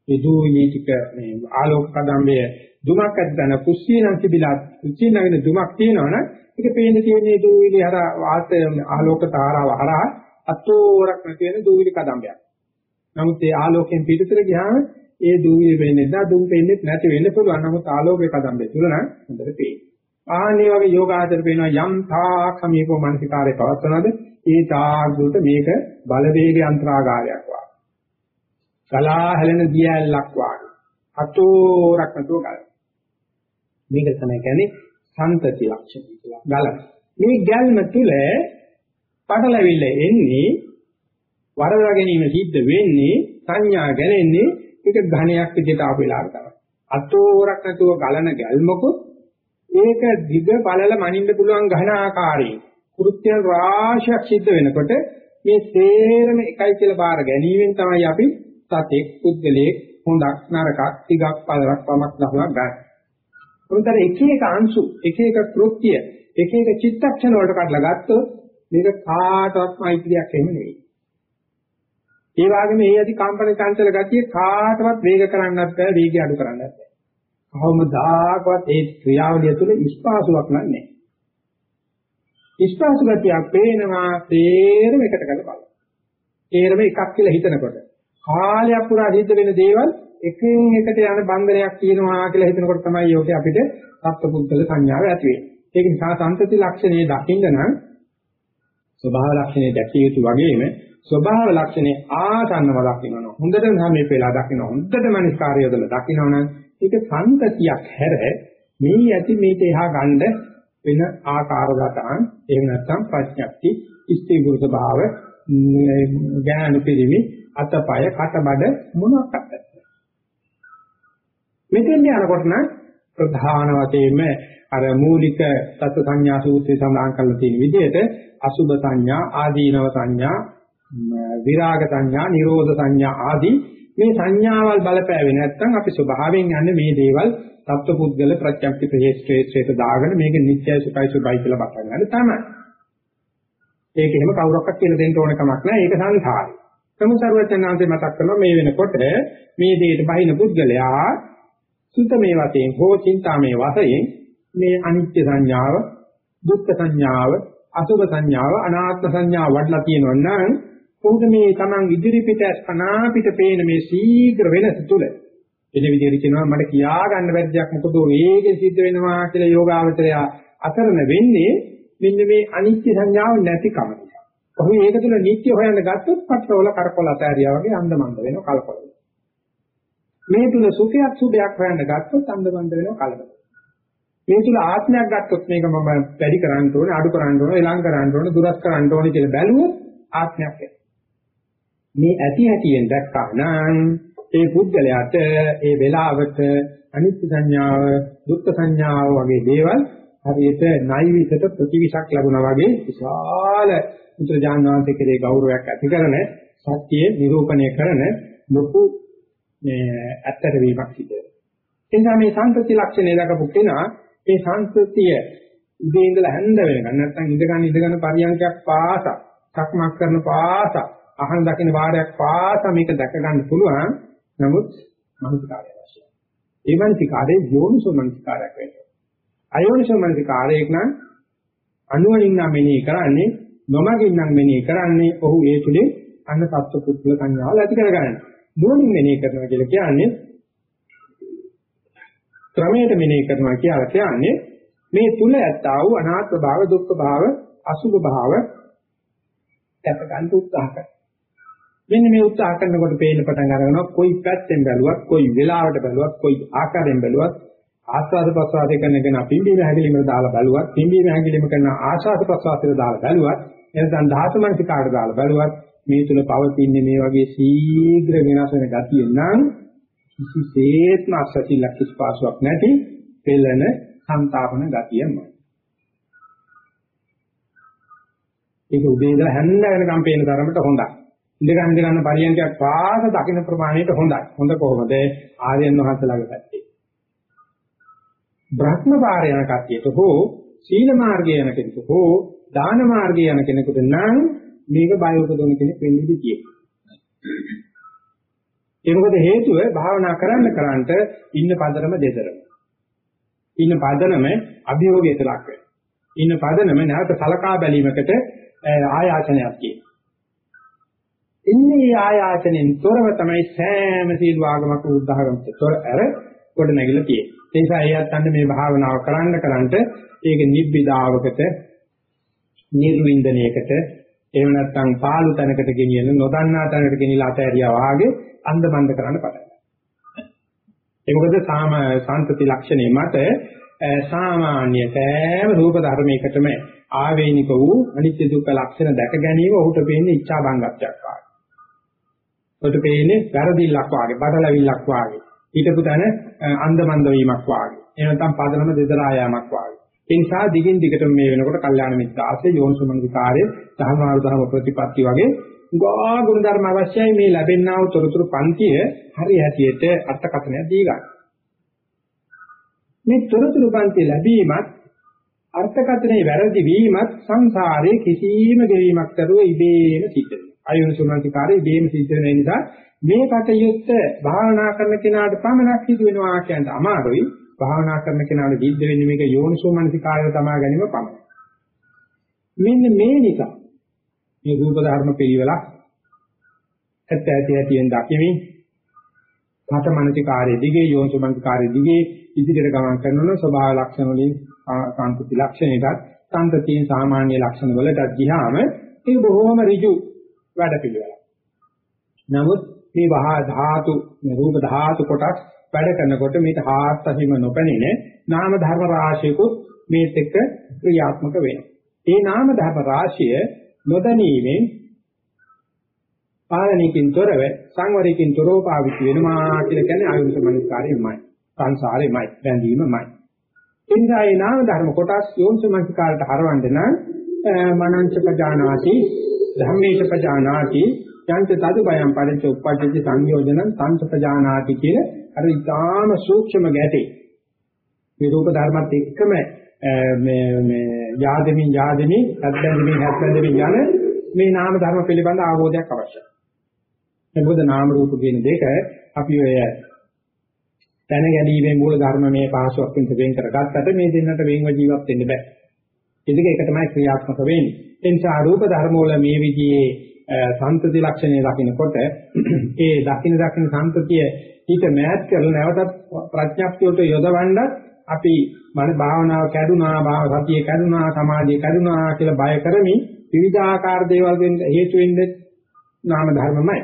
ඒ දූවිලි ටික මේ ආලෝක කදම්බය දුමක් ඇද්දන කුස්සීනම් තිබිලා කුස්සීනගෙන දුමක් තියෙනවනම් ඒක පේන්න තියෙන්නේ දූවිලි හර වාත ආලෝක තාරාව හරහා අතෝරක් නැති වෙන දූවිලි කදම්බයක්. නමුත් ඒ ආලෝකයෙන් පිටතට ගියාම ඒ දූවිලි වෙන්නේ නැත්නම් දුම් පෙන්නේ නැති වෙන්න පුළුවන්. නමුත් ආලෝකයේ කදම්බේ තුල නම් හොඳට පේනවා. ආන්නේ වගේ යෝගාචර පේනවා යම් තාක් සමීපව මානසිකාරය පවත්වනවාද ඒ තාක් දුරට මේක බලවේග යන්ත්‍රාගාරයක් වගේ. ගලා හැලෙන දියැලක් වාගේ. අතෝරක් නැතුව ගල. මේක තමයි කියන්නේ සන්තති ලක්ෂණ කියලා. ගල. මේ ගැල්ම තුල පටලවිල්ල එන්නේ වරදවා ගැනීම සිද්ධ වෙන්නේ සංඥා ගැනෙන්නේ ඒක ඝණයක් විදිහට ආපු වෙලාවට තමයි. අතෝරක් නැතුව ගලන ගැල්මකුත් ඒක දිග බලල මනින්න පුළුවන් ඝන ආකාරයේ කෘත්‍ය රාශියක් සිද්ධ වෙනකොට මේ සේරම එකයි කියලා බාර ගැනීමෙන් තමයි අපි සතෙක් පුද්ගලයෙක් හොඳක් නරකක් ටිකක් පළරක් පමක් දහුවක් ගන්න. උන්තර එක එක අංශු එක එක කෘත්‍ය එක එක චිත්තක්ෂණ වලට කඩලා ගත්තොත් මේක කාටවත් මෛත්‍රියක් එහෙම නෙවෙයි. ඒ වගේම මේ ඇති කම්පන චංචල ගතිය කාටවත් වේග කරන්නත් බෑ වේගය අඩු කරන්නත් බෑ. කොහොමදාකවත් ඒ ක්‍රියාවලිය තුළ ඉස්පාසුවක් නැහැ. ඉස්පාසු ගතියක් පේනවා තේරම එකට ගල බලන්න. තේරම එකක් කියලා හිතනකොට කාලයක් පුරා සිද්ධ වෙන දේවල් එකින් එකට යන බන්ධනයක් තියෙනවා කියලා හිතනකොට තමයි යෝගය අපිට සත්පුද්ගල සංඥාව ඇති වෙන්නේ. ඒක නිසා සංතති ලක්ෂණයේ දකින්න නම් ස්වභාව ලක්ෂණේ දැකිය යුතු වගේම ස්වභාව ලක්ෂණේ ආසන්නව දකින්න හොඳට සමීප වෙලා දකින්න හොඳට මනස්කාරය යොදලා දකින්නවනම් ඒක සංතතියක් හැර මේ ඇති මේට එහා ගන්න වෙන ආකාර ගතන් එහෙම නැත්නම් ප්‍රඥප්ති ඉස්ති ගුරුත භාව ඥාන පිළිවි අතපය කටබඩ මොනවාක්වත් නැහැ. මෙතෙන් යනකොට නම් ප්‍රධාන වශයෙන්ම අර මූලික තත්ත්ව සංඥා සූත්‍රයේ සඳහන් කරලා තියෙන විදිහට අසුභ සංඥා, ආදීනව සංඥා, විරාග සංඥා, නිරෝධ සංඥා ආදී මේ සංඥාවල් බලපෑවේ නැත්නම් අපි ස්වභාවයෙන් යන්නේ මේ දේවල් තත්ත්වපුද්ගල ප්‍රත්‍යක්ෂ ප්‍රේෂ්ඨයට දාගෙන මේක නිත්‍යයි සුඛයි සුභයි කියලා බතන් ගන්න තමයි. ඒක එහෙම කවුරක්වත් කියලා දෙන්න ඕන කමක් නැහැ. ඒක සංසාරي. සමුසර්වචනාන්තේ මතක් කරනවා මේ වෙනකොට මේ දෙයට බහින පුද්ගලයා සුත මේ වශයෙන් හෝ චින්තා මේ වශයෙන් මේ අනිත්‍ය සංඥාව, දුක්ඛ සංඥාව, අසුභ සංඥාව, අනාත්ම සංඥාව වඩලා තියෙනවා නම් උන්ට මේ Taman ඉදිරි පිට අනා පිට පේන මේ ශීඝ්‍ර වෙනස තුල එන විදිහට කියනවා මට කියා ගන්න බැද්දයක් මොකද වේගෙන් සිද්ධ වෙනවා කියලා යෝගාවචරය අතරන වෙන්නේ මෙන්න මේ අනිත්‍ය සංඥාව නැතිකම නිසා. කොහොම මේක තුළ නිත්‍ය හොයන්න ගත්තොත් පටවල කරකොල අතෑරියා වගේ අන්දමන්ද වෙනවා කලකොල. මේ තුල සුඛයක් සුභයක් හොයන්න ගත්තොත් අන්දමන්ද වෙනවා කලකොල. මේ තුල ආත්මයක් ගත්තොත් මේක මම වැඩි කරන්න ඕනේ අඩු කරන්න ඕනේ ඊළඟ කරන්න ඕනේ දුරස් කරන්න ඕනේ කියලා බැලුවොත් ආත්මයක් මේ ඇති හැටියෙන් දැක්කා නම් ඒ පුද්ගලයාට ඒ වෙලාවට අනිත්‍ය සංඥාව දුක්ඛ සංඥාව වගේ දේවල් හරියට නයිවිසට ප්‍රතිවිෂක් ලැබුණා වගේ විශාල උත්‍රාජාන වහන්සේ කෙරේ ගෞරවයක් ඇති කරන සත්‍යයේ නිරූපණය කරන ලොකු මේ ඇත්තට වීමක් සිදු වෙනවා. ඒ නිසා මේ සංකෘති ලක්ෂණය දක්වපු කෙනා මේ සංස්කෘතිය ඉඳේ ඉඳලා හැඳ වෙනකන් නැත්නම් ඉඳගන්න ඉඳගන්න පරියන්කයක් පාසා සක්මක් කරන පාසා අහන දකින වාරයක් පාසා මේක දැක ගන්න පුළුවන්. නමුත් මනසිකාරය අවශ්‍යයි. ඒ මනසිකාරේ යෝනිසෝ මනසිකාරයක් වෙනවා. අයෝනිසෝ මනසිකාරයක් නම් අනුවණින් නම් මෙනෙහි කරන්නේ නොමගින් නම් මෙනෙහි කරන්නේ ඔහු ඒ තුලින් අන්න සත්ව පුත්ල සංඥාවල් ඇති කරගන්න. නුවණින් මෙනෙහි කරනවා කියලා කියන්නේ ක්‍රමයට මෙනෙහි කරනවා කියලා කියන්නේ මේ තුල ඇත්තා වූ අනාත්ම භාව දුක්ඛ භාව අසුභ භාව දැක ගන්න උත්සාහ කරනවා. මෙන්න මේ උත්සාහ කරනකොට පේන්න පටන් ගන්නවා කොයි පැත්තෙන් බැලුවත් කොයි වෙලාවට බැලුවත් කොයි ආකාරයෙන් බැලුවත් ආස්වාද ප්‍රසවාසය කරන කෙනා පිම්බීම හැකිලිමකට දාලා බැලුවත් පිම්බීම හැකිලිම කරන ආස්වාද ප්‍රසවාසයට දාලා බැලුවත් එනසන් ධාතු මනසිකාට දාලා බැලුවත් මේ තුල පවතින්නේ මේ වගේ ශීඝ්‍ර වෙනස් වෙන ගතිය නම් කිසිසේත්ම අසතිලක් ස්පාසාවක් නැති පෙළෙන සංතාපන ගතියමයි. ඒක උදේ ඉඳලා හැන්ද වෙනකම් පේන තරමට හොඳයි. ඉඳ ගන්න ඉඳ ගන්න පරියන්කයක් පාස දකින්න ප්‍රමාණයට හොඳයි. හොඳ කොහොමද? ආර්යයන් වහන්සේලාගේ පැත්තේ. බ්‍රහ්ම පාරය යන කට්ටියට හෝ සීල මාර්ගය යන කෙනෙකුට හෝ දාන මාර්ගය යන කෙනෙකුට නම් මේක බය උපදවන කෙනෙක් වෙන්න ඉඩ තියෙනවා. ඒ මොකද හේතුව භාවනා කරන්න කරන්ට ඉන්න පදනම දෙතරම. ඉන්න පදනම අභියෝගයට ලක් වෙනවා. ඉන්න පදනම නැවත සලකා බැලීමකට ආයාචනයක් තියෙනවා. ඉන්නේ ආයාචනෙන් තොරව තමයි සෑම සීල වාගමක උදාහරණයක් තොර ඇර කොට නැගිලා තියෙන්නේ. ඒ නිසා එයත් අන්න මේ භාවනාව කරන්න කරන්ට ඒක නිබ්බිදාවකට නිර්වින්දනයකට එහෙම නැත්නම් පාළු තැනකට ගෙනියන නොදන්නා තැනකට ගෙනිලා අතෑරියා වාගේ අන්දමන්ද කරන්න පටන් ගන්නවා. ඒ මොකද සාම සාන්තති ලක්ෂණය මත සාමාන්‍ය සෑම රූප ධර්මයකටම ආවේනික වූ අනිත්‍ය දුක්ඛ ලක්ෂණ දැක ගැනීම ඔහුට පේන්නේ ඉච්ඡා බංගත්වයක් වාගේ. ඔහුට පේන්නේ වැරදිල්ලක් වාගේ, බඩලවිල්ලක් වාගේ. ඊටපු තැන අන්දමන්ද වීමක් වාගේ. එහෙම නැත්නම් පදනම දෙදරා යාමක් වාගේ. ඒ නිසා දිගින් දිගටම මේ වෙනකොට කල්යාණ මිත්‍ර ආශ්‍රය යෝනිසමනිකාරයේ ධර්මාරු ධර්ම ප්‍රතිපatti වගේ ගා ගුණ ධර්ම අවශ්‍යයි මේ ලැබෙනා වූ තොරතුරු පන්තිය හරි හැටියට අර්ථකථනය දී ගන්න. මේ තොරතුරු පන්තිය ලැබීමත් අර්ථකථනයේ වැරදි වීමත් සංසාරයේ කිසිම ගෙවීමක් කරුව ඉබේම සිද්ධ වෙනවා. අයෝනිසමනිකාරයේ ඉබේම සිද්ධ වෙන නිසා මේ කටයුත්ත භාවනා කරන කෙනාට පමණක් සිදු වෙනවා කියන අමාරුයි. භාවනා කරන කෙනාට සිද්ධ වෙන්නේ මේක යෝනිසෝමනසිකාරය තමා ගැනීම පමණයි. මෙන්න මේ නිසා මේ රූප ධර්ම පිළිවෙලක් ඇත්ත ඇති ඇතිෙන් දකිමින් කට මනසිකාරයේ දිගේ යෝනිසෝමනසිකාරයේ දිගේ ඉදිරියට ගමන් කරනවා ස්වභාව ලක්ෂණ වලින් සාන්තති ලක්ෂණයකට සාන්තතියෙන් සාමාන්‍ය ලක්ෂණ වලට ගියාම ඒක බොහොම ඍජු වැඩ පිළිවෙලක්. නමුත් මේ වහා ධාතු මේ රූප ධාතු කොටස් වැඩ කරනකොට මේක හාත්පසින්ම නොපැනෙන නාම ධර්ම රාශියකුත් මේත් එක්ක ක්‍රියාත්මක වෙනවා. ඒ නාම ධර්ම රාශිය නොදැනීමෙන් පාලනයකින් තොරව සංවරයකින් තොරව පාවිච්චි වෙනවා කියලා කියන්නේ ආයුෂ මනස්කාරයමයි. සංසාරෙමයි, බැඳීමමයි. ඒ නිසා මේ නාම ධර්ම කොටස් යෝනිසමස්කාරට හරවන්න නම් මනංච පජානාති ධම්මේච පජානාති යංච තදු බයම් පරිච්ඡ උපපජ්ජති සංයෝජනං සංච පජානාති කියන අර ඊටාම සූක්ෂම ගැටේ මේ රූප ධර්මත් එක්කම මේ මේ යාදමින් යාදමින් හත්බැඳමින් හත්බැඳමින් යන මේ නාම ධර්ම පිළිබඳ අවබෝධයක් අවශ්‍යයි. මොකද නාම රූප කියන දෙක අපි ඔය දැන ගැනීමේ මූල ධර්ම මේ පහසුවක් වින්ද වෙන් කරගත්තට මේ දෙන්නට වෙන්ව ජීවත් වෙන්න බෑ. ඒ දෙක එක තමයි ක්‍රියාත්මක වෙන්නේ. ඒ නිසා රූප ධර්ම වල මේ විදිහේ සම්පති ලක්ෂණය දකිනකොට ඒ දකින්න දකින්න සම්පතිය ඊට මෑත් කරලා නැවතත් ප්‍රඥාප්තියට යොදවන්නත් අපි මන භාවනාව කැඩුනා භාව සතිය කැඩුනා සමාධිය කැඩුනා කියලා බය කරමින් විවිධාකාර දේවල් වෙන්න හේතු වෙන්නේ නාම ධර්මමයි.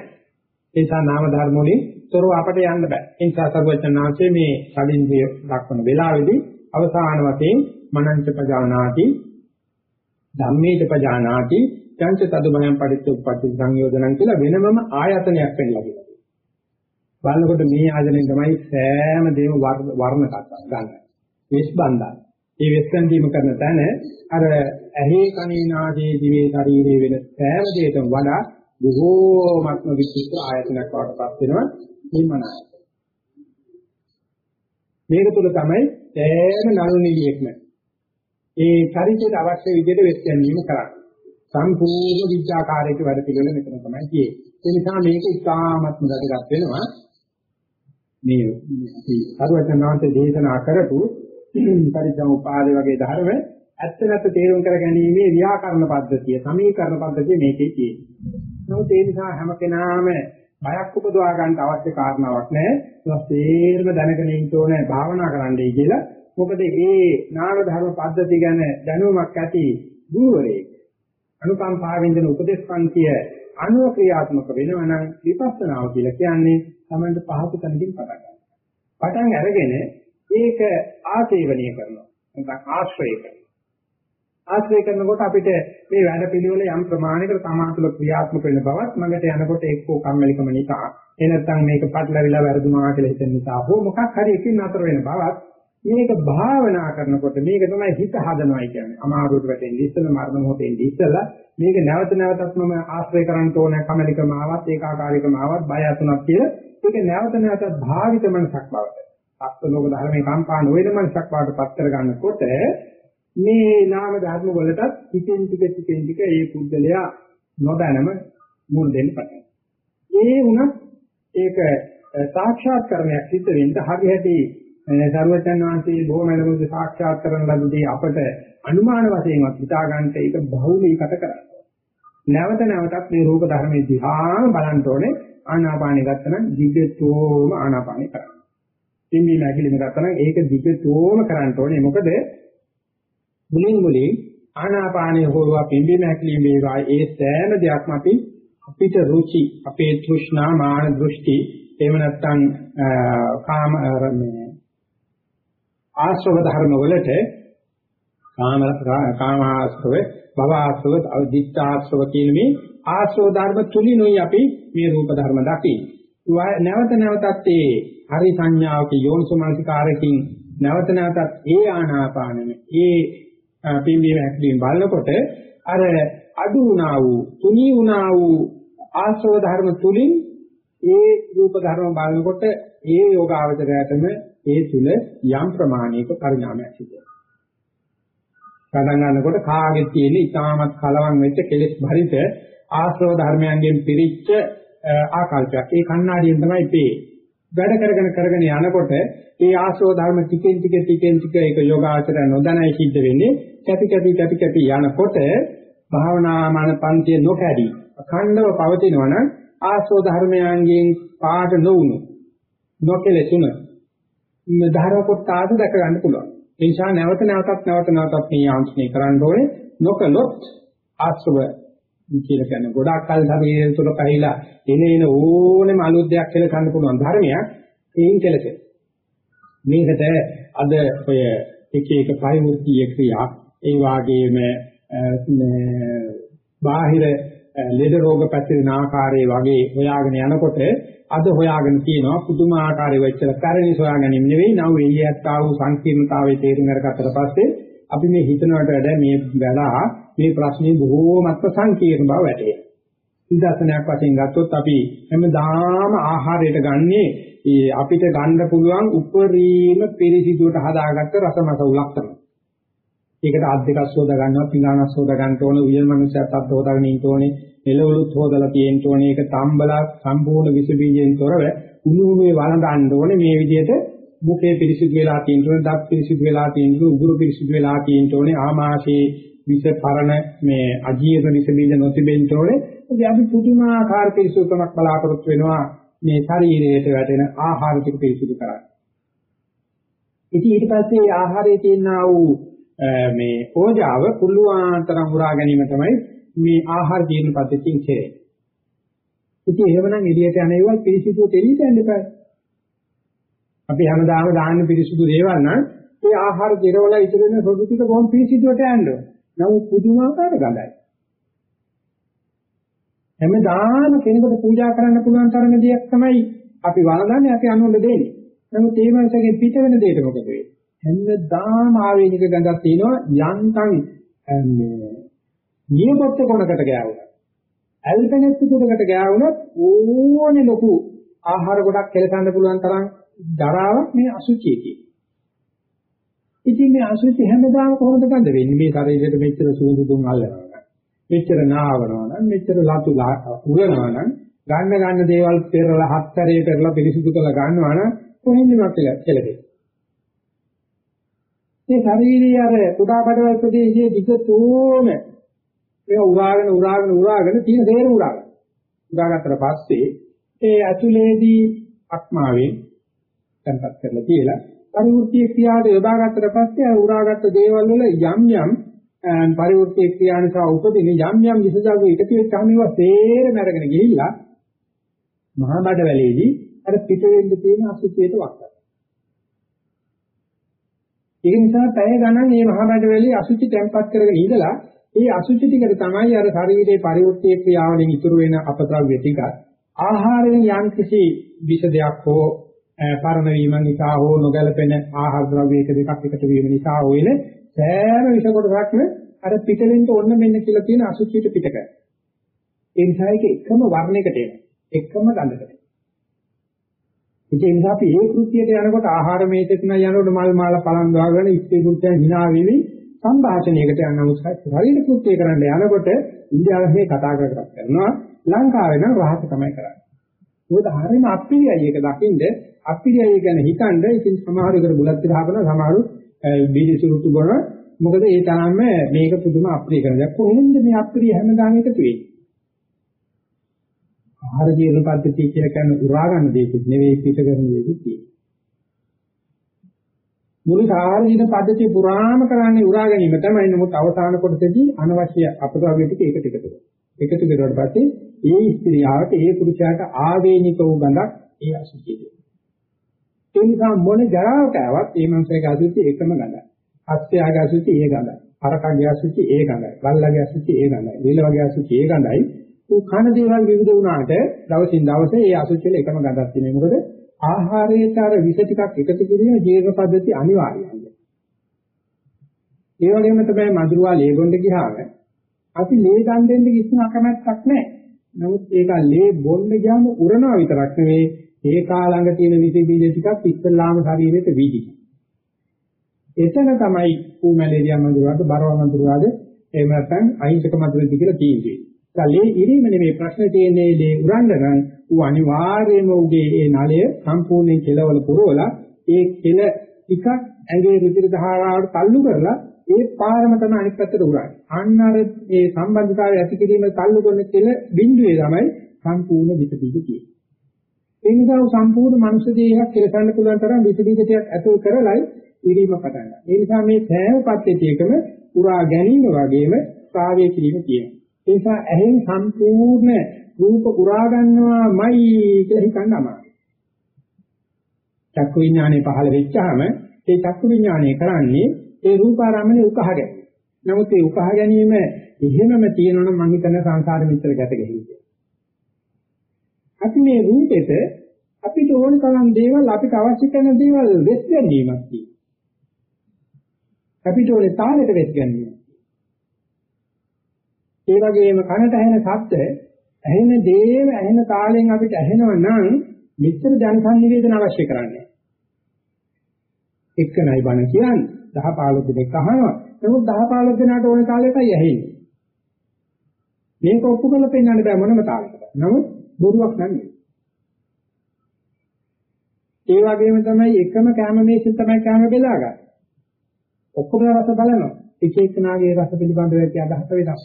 ඒ නිසා නාම ධර්ම වලින් තොරව අපට යන්න බෑ. ඒ නිසා සර්වඥාන්සේ මේ කලින්දී දක්වන වෙලාවේදී අවසාන වශයෙන් මනංච පජානාති ධම්මේච පජානාති චංච තදුමයන් පරිච්ඡ උපපටි සංයෝජනං කියලා වෙනමම ආයතනයක් වෙන්නලා කියනවා. බලනකොට මේ ආයතනෙන් තමයි සෑම දේම වර්ණ කතා ගන්න. වෙස් බන්දා. මේ වෙස් බැඳීම කරන තැන අර ඇහි කනේ නාසයේ දිවේ ශරීරයේ වෙන සෑම දෙයකම වඩා බොහෝමත්ම විචිත්‍ර ආයතනයක් වඩපත් වෙනවා මේ මනස. මේක තුල තමයි සෑම නළු නිලියෙක්ම ඒ චරිතයට අවශ්‍ය විදිහට වෙස් ගැනීම කරන්නේ. සම්පූර්ණ විද්‍යාකාරයක වැඩ පිළිවෙල මෙතන තමයි තියෙන්නේ. ඒ නිසා මේක ඉතාමත්ම වැදගත් වෙනවා. මේ අපි සරුවචනාන්ත දේශනා කරපු පරිසම්පාද වගේ ධර්ම ඇත්ත නැත්ත තේරුම් කර ගැනීමේ ව්‍යාකරණ පද්ධතිය, සමීකරණ පද්ධතිය මේකේ තියෙනවා. නමුත් ඒ නිසා හැම කෙනාම බයක් උපදවා ගන්න අවශ්‍ය කාරණාවක් නැහැ. ඒක තේරම දැනගෙන ඉන්න ඕනේ භාවනා කරන්නයි කියලා. මොකද මේ නාම ධර්ම පද්ධතිය ගැන දැනුමක් ඇති ගුරුවරයෙක් අනුකම්පාවෙන් දෙන උපදේශ පන්තිය අනුව ක්‍රියාත්මක වෙනවා නම් විපස්සනාව කියලා කියන්නේ තමයි පහසු තැනකින් පටන් ගන්න. පටන් අරගෙන ඒක ආශේවනීය කරනවා. නැත්නම් ආශ්‍රය කරනවා. ආශ්‍රය කරනකොට අපිට මේ වැඩ පිළිවෙල යම් ප්‍රමාණයකට සමාතුල ක්‍රියාත්මක වෙන බවත් මගට යනකොට එක්කෝ කම්මැලිකම නිසා එනත්තම් මේක පටලවිලා වැරදුනා කියලා හිතෙන නිසා හෝ මොකක් හරි එකින් අතර වෙන බවත් මේක භාවනා කරනකොට මේක තමයි හිත හදනවයි කියන්නේ. අමාරුවට වැටෙන්නේ ඉස්සෙල්ලා මරණ මොහොතේ ඉඳි ඉස්සෙල්ලා මේක නැවත නැවතත් මම ආශ්‍රය කරන්න ඕන කමලිකම ආවත් ඒකාකාරීකම ආවත් බය අතුනක් කියලා ඒක නැවත නැවතත් භාවිත මනසක් බවට. අත්ලෝක ධර්මයේ කම්පා නොවන මනසක් බවට පත් කර ගන්නකොට මේ නාම ධර්ම වලටත් ටිකෙන් ටික ටිකෙන් ටික ඒ පුද්ගලයා නොදැනම මුල් දෙන්න පටන් ඒ වුණත් ඒක සාක්ෂාත් කරණයක් සිද්ධ වෙන්න හරියටි සර්වචන් වහන්සේ බොහොමලමුද සාක්ෂාත් කරන ලද්දී අපට අනුමාන වශයෙන්වත් හිතා ගන්නට ඒක බහුලීකට කරනවා. නැවත නැවතත් මේ රූප ධර්මයේ දිහා බලන්න ඕනේ ආනාපානෙ ගත්තනම් දිග්ගතෝම ආනාපානෙ කරන්න. ඉන්නේ නැගිලිම ගත්තනම් ඒක දිග්ගතෝම කරන්න ඕනේ. මොකද මුලින් මුලින් ආනාපානෙ හොරුවා පිම්බීම හැකිලිම වේවා ඒ සෑම දෙයක්ම අපි අපිට රුචි අපේ තෘෂ්ණා මාන දෘෂ්ටි එහෙම නැත්නම් කාම මේ ආශ්‍රව ධර්ම වලට කාම කාමාශ්‍රව භවආශ්‍රව අවිදිත්තාශ්‍රව කියන මේ ආශ්‍රව ධර්ම තුලිනුයි අපි මේ රූප ධර්ම දකි. නැවත නැවතත් ඒ හරි සංඥාවක යෝනිසමනසිකාරකින් නැවත නැවතත් ඒ ආනාපානෙම ඒ පිම්බීම හැකීම බලනකොට අර අඩු වුණා වූ තුනී වුණා වූ ආශ්‍රව ධර්ම තුලින් ඒ රූප ධර්ම බලනකොට ඒ යෝගාවචරයටම ඒ තුල යම් ප්‍රමාණයක පරිණාමයක් සිදු වෙනවා. පටන් ගන්නකොට කාගෙත් තියෙන ඉතාමත් කලවම් වෙච්ච කෙලෙස් භරිත ආශ්‍රව ධර්මයන්ගෙන් පිරිච්ච ආකල්පයක්. ඒ කණ්ණාඩියෙන් තමයි පේ. වැඩ කරගෙන කරගෙන යනකොට ඒ ආශ්‍රව ධර්ම ටිකෙන් ටික ටිකෙන් ටික ඒක යෝගාචරය නොදැනයි සිද්ධ වෙන්නේ. කැපි කැපි කැපි කැපි යනකොට භාවනා මන පන්තිය නොකැඩි අඛණ්ඩව පවතිනවා නම් ආශ්‍රව ධර්මයන්ගෙන් පාට නොවුණු නොකෙලසුන ධර්ම කොටස දැක ගන්න පුළුවන්. ඒ නිසා නැවත නැවතත් නැවත නැවතත් මේ යාන්ත්‍රණය කරන්න ඕනේ. නොකලොත් ආශ්‍රව කියලා කියන්නේ ගොඩාක් කල් ශරීරය තුල පැහිලා එන එන ඕනෙම අලුත් දෙයක් කියලා ගන්න පුළුවන් ධර්මයක් ඒන් කෙලකේ. මේකට අද ඔය එක එක පරිවෘත්තීය ක්‍රියා ඒ වාගේම බාහිර ලෙඩ රෝග පැතිරෙන ආකාරයේ වගේ හොයාගෙන යනකොට අද හොයාගෙන තියෙනවා පුදුමාකාරයේ වෙච්චල පැරණි සොයා ගැනීම නෙවෙයි නව එළියට ආ වූ සංකීර්ණතාවයේ තේරුම් අරගත්තට පස්සේ අපි මේ හිතනවට වඩා මේ වෙලා මේ ප්‍රශ්නේ බොහෝමත්ම සංකීර්ණ බව වැටේ. නිදර්ශනයක් වශයෙන් ගත්තොත් අපි හැමදාම ආහාරයට ගන්නේ ඒ අපිට ගන්න පුළුවන් උපරිම පිරිසිදුවට හදාගත්ත රසමස උලක් තමයි. ඒකට අත් දෙකක් සෝදා ගන්නවා, පිඟානක් සෝදා ගන්න ඕනේ, උයල් මනුස්සයත් අත් හොදාගෙන ඉන්න ඕනේ, එළවලුත් හොදලා තියෙන්න ඕනේ. ඒක තම්බලා සම්පූර්ණ විස බීජයෙන් තොරව උණු උණුවේ වළඳන්න ඕනේ. මේ විදිහට මුඛේ පිරිසිදු වෙලා තියෙන්න ඕනේ, දත් පිරිසිදු වෙලා තියෙන්න ඕනේ, උගුරු පිරිසිදු වෙලා තියෙන්න ඕනේ, ආමාශයේ විස පරණ මේ අජීර්ණ විස බීජ නොතිබෙන්න ඕනේ. ඉතින් අපි පුදුමාකාර පිරිසුදුකමක් බලාපොරොත්තු වෙනවා මේ ශරීරයට වැටෙන ආහාර ටික පිරිසිදු කරන්න. ඉතින් ඊට පස්සේ ආහාරයේ තියෙනා වූ මේ ඕජාව පුළුවන් තරම් උරා ගැනීම තමයි මේ ආහාර ජීර්ණ පද්ධතියෙන් කෙරෙන්නේ. ඉතින් එහෙමනම් එළියට යන ඒවා පිරිසිදුව දෙලියට යන්න එපා. අපි හැමදාම දාන්න පිරිසිදු දේවල් නම් ඒ ආහාර කෙරවල ඉතුරු වෙන සොදු ටික බොහොම පිරිසිදුවට යන්න ඕන. නමුත් පුදුමාකාර ගඳයි. හැමදාම කෙනෙකුට පූජා කරන්න පුළුවන් තරම දෙයක් තමයි අපි වළඳන්නේ අපි අනුන්ට දෙන්නේ. නමුත් ඒ මාසයෙන් පිට වෙන දෙයට මොකද වෙන්නේ? හැමදාම ආවේනික ගඳක් තියෙනවා යන්තම් මේ නියපොත්ත කොනකට ගෑවුණා. ඇල්පෙනෙත් කුඩකට ගෑවුණොත් ඕනේ ලොකු ආහාර ගොඩක් කෙලසන්න පුළුවන් තරම් දරාවක් මේ අසුචියකේ. ඉතින් මේ අසුචි හැමදාම කොහොමද ගඳ වෙන්නේ? මේ ශරීරයට මෙච්චර සුවඳ දුම් අල්ලනවා. මෙච්චර නාවනවා නම් මෙච්චර ලතු උරනවා නම් ගන්න ගන්න දේවල් පෙරලා හත්තරේ පෙරලා පිළිසිදු කරලා ගන්නවා නම් කොහෙන්ද මතක කෙලෙන්නේ මේ ශරීරයේ අර කුඩා බඩවැල් ප්‍රදේශයේ දිගටම මේ උරාගෙන උරාගෙන උරාගෙන තියෙන දේර උරාගෙන. උරාගත්තට පස්සේ ඒ ඇතුලේදී අක්මාවෙන් තැන්පත් කරලා තියලා පරිවෘත්ති ක්‍රියාවට යොදාගත්තට පස්සේ උරාගත්ත දේවල් වල යම් යම් පරිවෘත්ති ක්‍රියා නිසා උපදින යම් යම් විසජාගු එකතු වෙච්චාම ඒවා තේරෙම අරගෙන ගිහිල්ලා මහා බඩ වැලේදී අර පිට වෙන්න තියෙන අසුචියට වක් ඒ නිසා පැය ගණන් මේ මහා බඩ වැලේ අසුචි තැම්පත් කරගෙන ඉඳලා ඒ අසුචි ටිකට තමයි අර ශරීරයේ පරිවෘත්ති ක්‍රියාවලින් ඉතුරු වෙන අපද්‍රව්‍ය ටික ආහාරයෙන් යම් කිසි විෂ දෙයක් හෝ පරණ වීම නිසා හෝ නොගැලපෙන ආහාර ද්‍රව්‍ය එක දෙකක් එකතු වීම නිසා හොයන සෑම විෂ කොටසක්ම අර පිටවෙන්න ඕන මෙන්න කියලා තියෙන අසුචියට පිට කරනවා. ඒ නිසා ඒක එකම වර්ණයකට එනවා. එකම ගඳකට. ඒ නිසා අපි ඒ කෘත්‍යයට යනකොට ආහාර මේකෙත් නම් යනකොට මල් මාල පලන් දාගෙන ඉස්සේ කුත්යන් hina වෙවි සංഭാෂණයකට යන උත්සාහ ශරීර කෘත්‍ය කරන්න යනකොට ඉන්දියාවේ කතා කරකට කරනවා ලංකාවේ නම් රහස තමයි කරන්නේ. මොකද හරියම අප්පිරියයි එක දකින්ද? අප්පිරියයි ගැන හිතනද? ඉතින් සමහර කර බුලත් විලා කරන සමහරු බීජ සුරුතු බොන මොකද ඒ තරම්ම මේක පුදුම අප්‍රිය කරන දෙයක්. කොහොමද මේ අප්‍රිය හැමදාම එකතු වෙන්නේ? ආහාර ජීවන පද්ධතිය කියලා කියන්නේ උරා ගන්න දෙයක් නෙවෙයි පිට කරන දෙයක් තියෙන්නේ මුළු ආහාර ජීවන පද්ධතිය පුරාම කරන්නේ උරා ගැනීම තමයි නමුත් අවසාන කොටසදී අනවශ්‍ය අපද්‍රව්‍ය ටික එකට එකතු කරනවා එකතු කරුවාට පස්සේ ඒ ස්ත්‍රියට ඒ පුරුෂයාට ආවේනික වූ ගඳක් ඒ අසුචිය ඒ නිසා මොන ජරාවක ආවත් මේ මනුස්සයාගේ අසුචි එකම ගඳයි. අත්යාගේ අසුචි ඒ ගඳයි. අරකගේ අසුචි ඒ ගඳයි. බල්ලගේ අසුචි ඒ ගඳයි. නිලවගේ අසුචි ඒ ගඳයි. උ කන දේවල් විවිධ වුණාට දවසින් දවස ඒ අසුචි වල එකම ගඳක් තියෙනවා. මොකද ආහාරයට අර විස ටිකක් එකතු කිරීම ජීවන පද්ධතිය අනිවාර්යයි. ඒ වගේම තමයි මధుරවා ලේබොන්ඩ ගියාම අපි ලේ ගන්න දෙන්න කිසිම අකමැත්තක් නැහැ. නමුත් ඒක ලේ බොන්න ගියාම උරනවා විතරක් නෙවෙයි ඒ කාලඟ තියෙන විස බීජ ටිකක් ඉස්සල්ලාම ශරීරයට වීදි. එතන තමයි ඌ මැලේරියා මඳුරාද බරව මඳුරාද එහෙම නැත්නම් අහිංසක මඳුරද කියලා තියෙන්නේ. කලේ ඉරීම නෙමෙයි ප්‍රශ්නේ තියෙන්නේ මේ උරන්න නම් ඌ අනිවාර්යයෙන්ම උගේ ඒ නලය සම්පූර්ණයෙන් කෙලවල පුරවලා ඒ කෙල ටිකක් ඇඟේ රුධිර ධාරාවට තල්ලු කරලා ඒ පාරම තමයි අනිත් පැත්තට උරන්නේ. අන්න අර ඒ සම්බන්ධතාවය ඇති කිරීම තල්ලු කරන කෙල බිඳුවේ තමයි සම්පූර්ණ විස බීජ තියෙන්නේ. ඒ නිසා සම්පූර්ණ මනුෂ්‍ය දේහයක් කෙලසන්න පුළුවන් තරම් විසබීජයක් ඇතුල් කරලයි ඉරීම පටන් ගන්න. ඒ නිසා මේ සෑම පද්ධතියකම පුරා ගැනීම වගේම ශ්‍රාවය කිරීම තියෙනවා. ඒ නිසා ඇහෙන් සම්පූර්ණ රූප පුරා ගන්නවාමයි කියලා හිතන්න අමාරුයි. චක්කු විඥානය පහළ වෙච්චාම ඒ චක්කු විඥානය කරන්නේ ඒ රූපාරාමනේ උකහාගෙන. නමුත් ඒ උකහා ගැනීම එහෙමම තියෙනවනම් මම හිතන්නේ සංසාර මිත්‍ර ගැට ගැහිලා. අපි මේ රූපෙට අපිට ඕන තරම් දේවල් අපිට අවශ්‍ය කරන දේවල් වෙස් ගැනීමක් තියෙනවා. අපිට ඕනේ තාලෙට වෙස් ගැනීමක්. ඒ වගේම කනට ඇහෙන ශබ්ද ඇහෙන දේම ඇහෙන තාලෙන් අපිට ඇහෙනවා නම් මෙච්චර ජන සංනිවේදන අවශ්‍ය කරන්නේ. එක්කනයි බණ කියන්නේ 10 15 දෙනෙක් අහනවා. නමුත් 10 15 දෙනාට ඕනේ තාලෙටයි ඇහෙන්නේ. මේක ඔප්පු කරලා පෙන්නන්න බෑ මොනම තාලයකට. නමුත් බොරුවක් නෙමෙයි. ඒ වගේම තමයි එකම කැම මේසෙන් තමයි කැම බෙදාගන්නේ. ඔක්කොම රස බලනවා. එක එකනාගේ රස පිළිබඳව ඇති අදහස වෙනස්.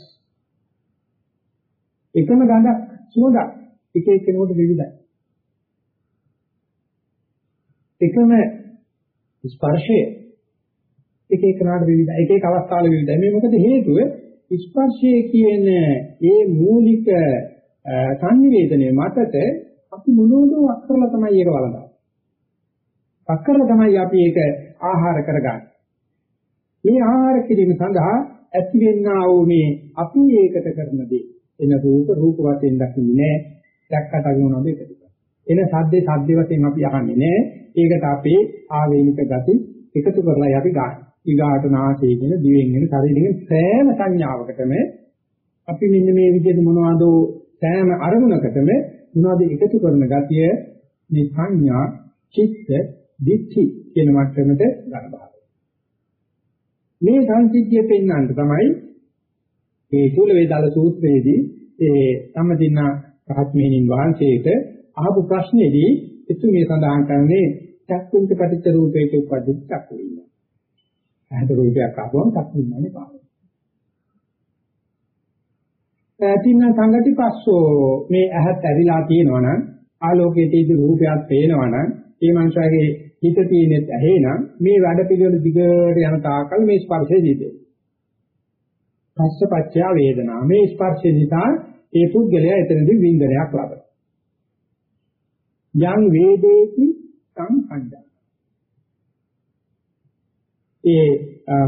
එකම ගඳක් සුවඳක් එක එක්කෙනෙකුට විවිධයි. එකම ස්පර්ශය එක එකනාට විවිධයි. එක එක අවස්ථාවල විවිධයි. මේ මොකද හේතුව ස්පර්ශය කියන ඒ මූලික සංනිවේදනයේ මතට අපි මොනෝද අක්කරලා තමයි ඒක වළඳන්නේ. අක්කරලා තමයි අපි ඒක ආහාර කරගන්නේ. මේ ආහාර කිරීම සඳහා ඇතිවෙනා වූ මේ අපි ඒකට කරන දේ එන රූප රූප වශයෙන් දකින්නේ නැහැ. දැක්කට අගුණොද ඒකට. එන සද්දේ සද්දේ වශයෙන් අපි අහන්නේ නැහැ. ඒකට අපේ ආවේනික ගති එකතු කරලා අපි ගන්න. ඊගාට නාසයේ කියන දිවෙන් එන ශරීරයෙන් සෑම සංඥාවකටම අපි මෙන්න මේ විදිහට මොනවද සෑම අරමුණකටම මොනවද එකතු කරන ගතිය මේ සංඥා චිත්ත දිට්ඨි කියන මට්ටමට ගන්න බහරයි. මේ සංසිද්ධිය පෙන්වන්න තමයි මේ චූල වේදාල සූත්‍රයේදී ඒ සම්මදින්න රහත්මේනින් වහන්සේට අහපු ප්‍රශ්නේදී එතුමිය සඳහන් කරන්නේ චක්කුන්ට පටිච්ච රූපේට උපදිත චක්කු විඤ්ඤාණ. ඇහැට රූපයක් ආවම චක්කු විඤ්ඤාණය පාවෙනවා. තින්න සංගති පස්සෝ මේ ඇහත් ඇරිලා තියෙනවා නම් ආලෝකයේ තියෙන රූපයක් පේනවා නම් ඒ මනුෂයාගේ හිත තියෙනෙත් ඇහි නම් මේ වැඩ පිළිවෙල දිගට යන තාකල් මේ ස්පර්ශය දීදේ. පස්සපච්චය වේදනා මේ ස්පර්ශය නිසා ඒ පුද්ගලයා එතනදී වින්දනයක් ලබනවා. යම් වේදේති සංඛණ්ඩ. ඒ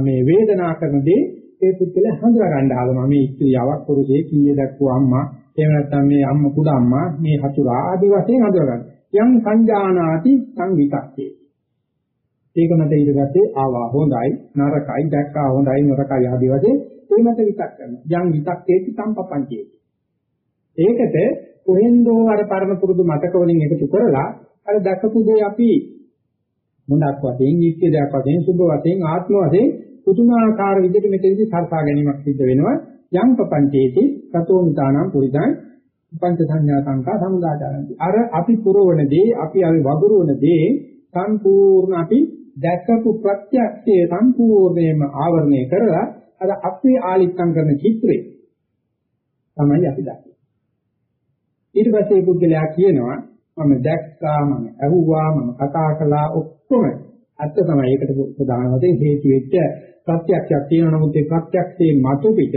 මේ වේදනා කරනදී ඒ පුද්ගලයා හඳුනා ගන්න හදනවා මේ ස්ත්‍රියාවක් පුරුෂයෙක් කීයේ දක්වෝ අම්මා එහෙම නැත්නම් මේ අම්මා කුඩා අම්මා මේ හතුරා ආදී වශයෙන් හඳුනා ගන්න. යම් සංජානාති සංවිතක්කේ. ඒක මත ඊට පස්සේ ආවා හොඳයි නරකයි දැක්කා හොඳයි නරකයි ආදී වශයෙන් ඒ මත විතක් කරනවා. යම් විතක්කේති සම්පපංචේති. ඒකට කොහෙන්දෝ අර පරම පුරුදු මතක වලින් එකතු කරලා අර දැකපු දේ අපි මොනක් වශයෙන් නිත්‍ය දෙයක් වශයෙන් සුභ වශයෙන් ආත්ම වශයෙන් පුදුමාකාර විදිහට මෙතනදී සර්පා ගැනීමක් සිද්ධ වෙනවා යම් පපංචේති සතෝ මිතානම් පුරිදං පංච සංඥා සංකා සමුදාචරಂತಿ අර අපි පුරවන දේ අපි අපි වගුරුවන දේ සම්පූර්ණ අපි දැකපු ප්‍රත්‍යක්ෂයේ සම්පූර්ණයෙන්ම ආවරණය කරලා අර අපි ආලික්කම් කරන චිත්‍රේ තමයි අපි දකින්නේ. ඊට පස්සේ පුද්ගලයා කියනවා මම දැක්කා මම ඇහුවා මම කතා කළා ඔක්කොම ඇත්ත තමයි ඒකට ප්‍රධාන වශයෙන් හේතු වෙච්ච ප්‍රත්‍යක්ෂයක් තියෙනවා. නමුත් ඒ ප්‍රත්‍යක්ෂයේ මතු පිට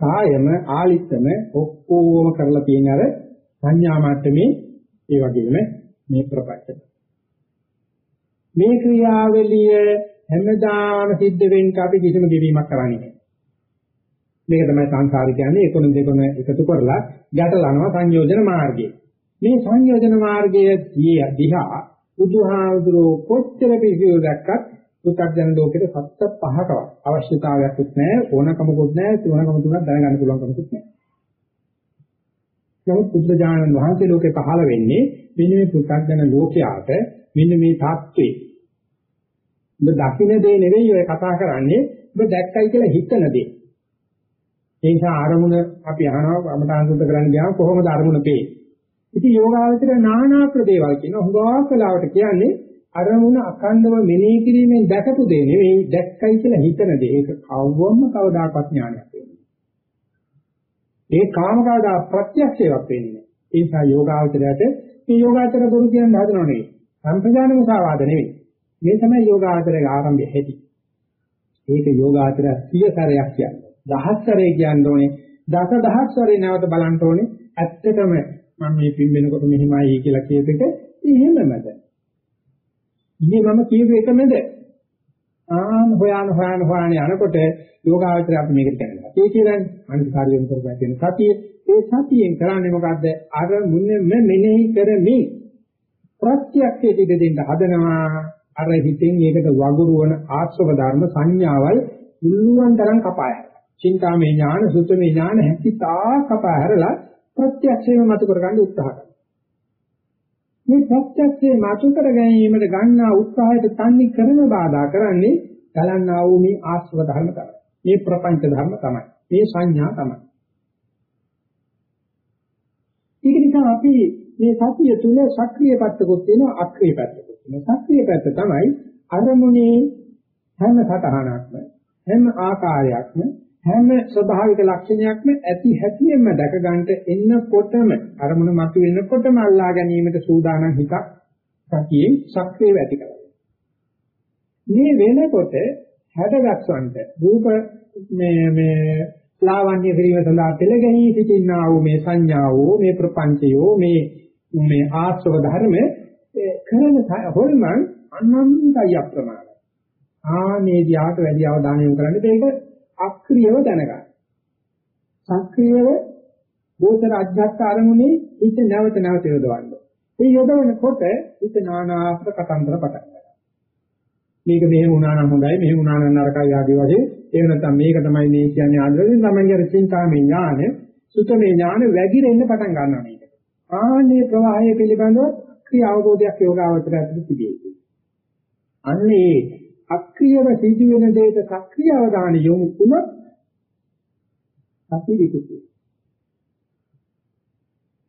කායම ආලිත්තම ඔක්කොම කරලා තියෙන අර සංඥා මට්ටමේ ඒ වගේම මේ ප්‍රපංච. මේ ක්‍රියාවලිය හැමදාම සිද්ධ වෙන්න අපි කිසිම දෙවීමක් කරන්නේ නැහැ. මේක තමයි සංසාරය කියන්නේ එකොන දෙකොන එකතු කරලා ගැටලනවා සංයෝජන මාර්ගය. මේ සංයෝජන මාර්ගයේ දිහා බුදුහාමුදුරෝ කොච්චර පිළිසියු දැක්කත් පුතග්ජන ලෝකෙට සත්‍ය පහකවත් අවශ්‍යතාවයක්වත් නැහැ ඕනකමකුත් නැහැ තුනකම තුනක් දැනගන්න පුළුවන්කමකුත් නැහැ. නමුත් බුද්ධජානන වහන්සේ ලෝකේ පහළ වෙන්නේ මෙන්න මේ පුතග්ජන ලෝකයාට මෙන්න මේ තාත්වේ ඔබ දකින්න දේ නෙවෙයි ඔය කතා කරන්නේ ඔබ දැක්කයි කියලා හිතන දේ. ඒ නිසා අරමුණ අපි අහනවා අමතාන්තුත කරන්න ගියාම කොහොමද අරමුණ පේන්නේ? ඉතින් යෝගාවචර නානා ප්‍රදේවල් කියන හුඟක් වෙලාවට කියන්නේ අරමුණ අඛණ්ඩව මෙනෙහි කිරීමෙන් දැකපු දේ නෙවෙයි දැක්කයි කියලා හිතන දේ. ඒක කවවම කවදාකවත් ඥානයක් වෙන්නේ. ඒ කාම කවදා ප්‍රත්‍යක්ෂයක් වෙන්නේ නැහැ. ඒ නිසා යෝගාවචරයට මේ යෝගාචර ගුරු කියන හදනව නෙවෙයි. සම්ප්‍රදාන මුසාවාද නෙවෙයි. මේ තමයි යෝගාචරයේ ආරම්භය හැටි. ඒක යෝගාචරය සිය සැරයක් කියන්නේ. දහස් සැරේ කියන්න ඕනේ. දස දහස් සැරේ නැවත බලන්න ඕනේ. ඇත්තටම මම මේ පින් වෙනකොට මෙහිමයි කියලා කියපෙක එහෙමමද? ඊයේ මම කියපු එකමද? ආන හොයන හොයන හොයන යනකොට යෝගාවචරය අපි මේකට කියනවා. ඒ කියන්නේ අනිකාරියෙන් කරපෑ කියන සතිය. ඒ සතියෙන් කරන්නේ මොකද්ද? අර මුන්නම මෙනෙහි කරමින් ප්‍රත්‍යක්ෂයට ඉඳ දෙන්න හදනවා. අර හිතෙන් ඒකට වගුරුවන ආශ්‍රව ධර්ම සංඥාවල් මුල්ලුවන් තරම් කපාය. චින්තාමය ඥාන, සුතමේ ඥාන හැකිතා කපා හැරලා ප්‍රත්‍යක්ෂයම මතු කරගන්න උත්සාහ කරනවා. මේ ප්‍රත්‍යක්ෂයේ මතු කර ගැනීමට ගන්නා උත්සාහයට තන්නේ කරන බාධා කරන්නේ ගලන්නා වූ මේ ආශ්‍රව ධර්ම තමයි. මේ ප්‍රපංච ධර්ම තමයි. මේ සංඥා තමයි. ඒක නිසා අපි මේ සතිය තුල සක්‍රීය පැත්තකුත් තියෙනවා අක්‍රීය පැත්තකුත් තියෙනවා. සක්‍රීය පැත්ත තමයි අරමුණේ හැම සතහනක්ම හැම ආකාරයක්ම හැම ස්වභාවික ලක්ෂණයක්ම ඇති හැටියෙන්ම දැක ගන්නට එන්නකොටම අරමුණ මතු වෙනකොටම අල්ලා ගැනීමට සූදානම් හිතක් සතියේ සක්‍රිය වෙති කරගන්න. මේ වෙනකොට හැඩගස්වන්ට රූප මේ මේ ලාවන්‍ය කිරීම සඳහා පෙළගැනී සිටිනා වූ මේ සංඥාවෝ මේ ප්‍රපංචයෝ මේ මේ ආශ්‍රව ධර්ම කරන හොල්මන් අනන්තය අප්‍රමාණ. ආනේ දිහාට වැඩි අවධානය යොමු කරන්න මේක අක්‍රියව දැනගන්න. සක්‍රියව බෝතර අධ්‍යාත්ම අරමුණේ හිත නැවත නැවත යොදවන්න. මේ යොදවනකොට හිත නානාත්මක කතන්දර පටන් ගන්නවා. මේක මෙහෙම වුණා නම් හොඳයි, මෙහෙම වුණා නම් නරකයි ආදී වශයෙන් එහෙම නැත්නම් මේක තමයි මේ කියන්නේ ආන්දරෙන් තමයි අර චින්තාමේ ඥාන, සුතමේ ඥාන වැగిරෙන්න පටන් ගන්නවා මේක. ආන්නේ ප්‍රවාහය පිළිබඳව ක්‍රියා අවබෝධයක් යෝගාවචරය ඇතුළත තිබේ. අන්නේ අක්‍රියව සිදුවෙන දෙයට සක්‍රිය අවධානය යොමු වුණොත් සති විකුති.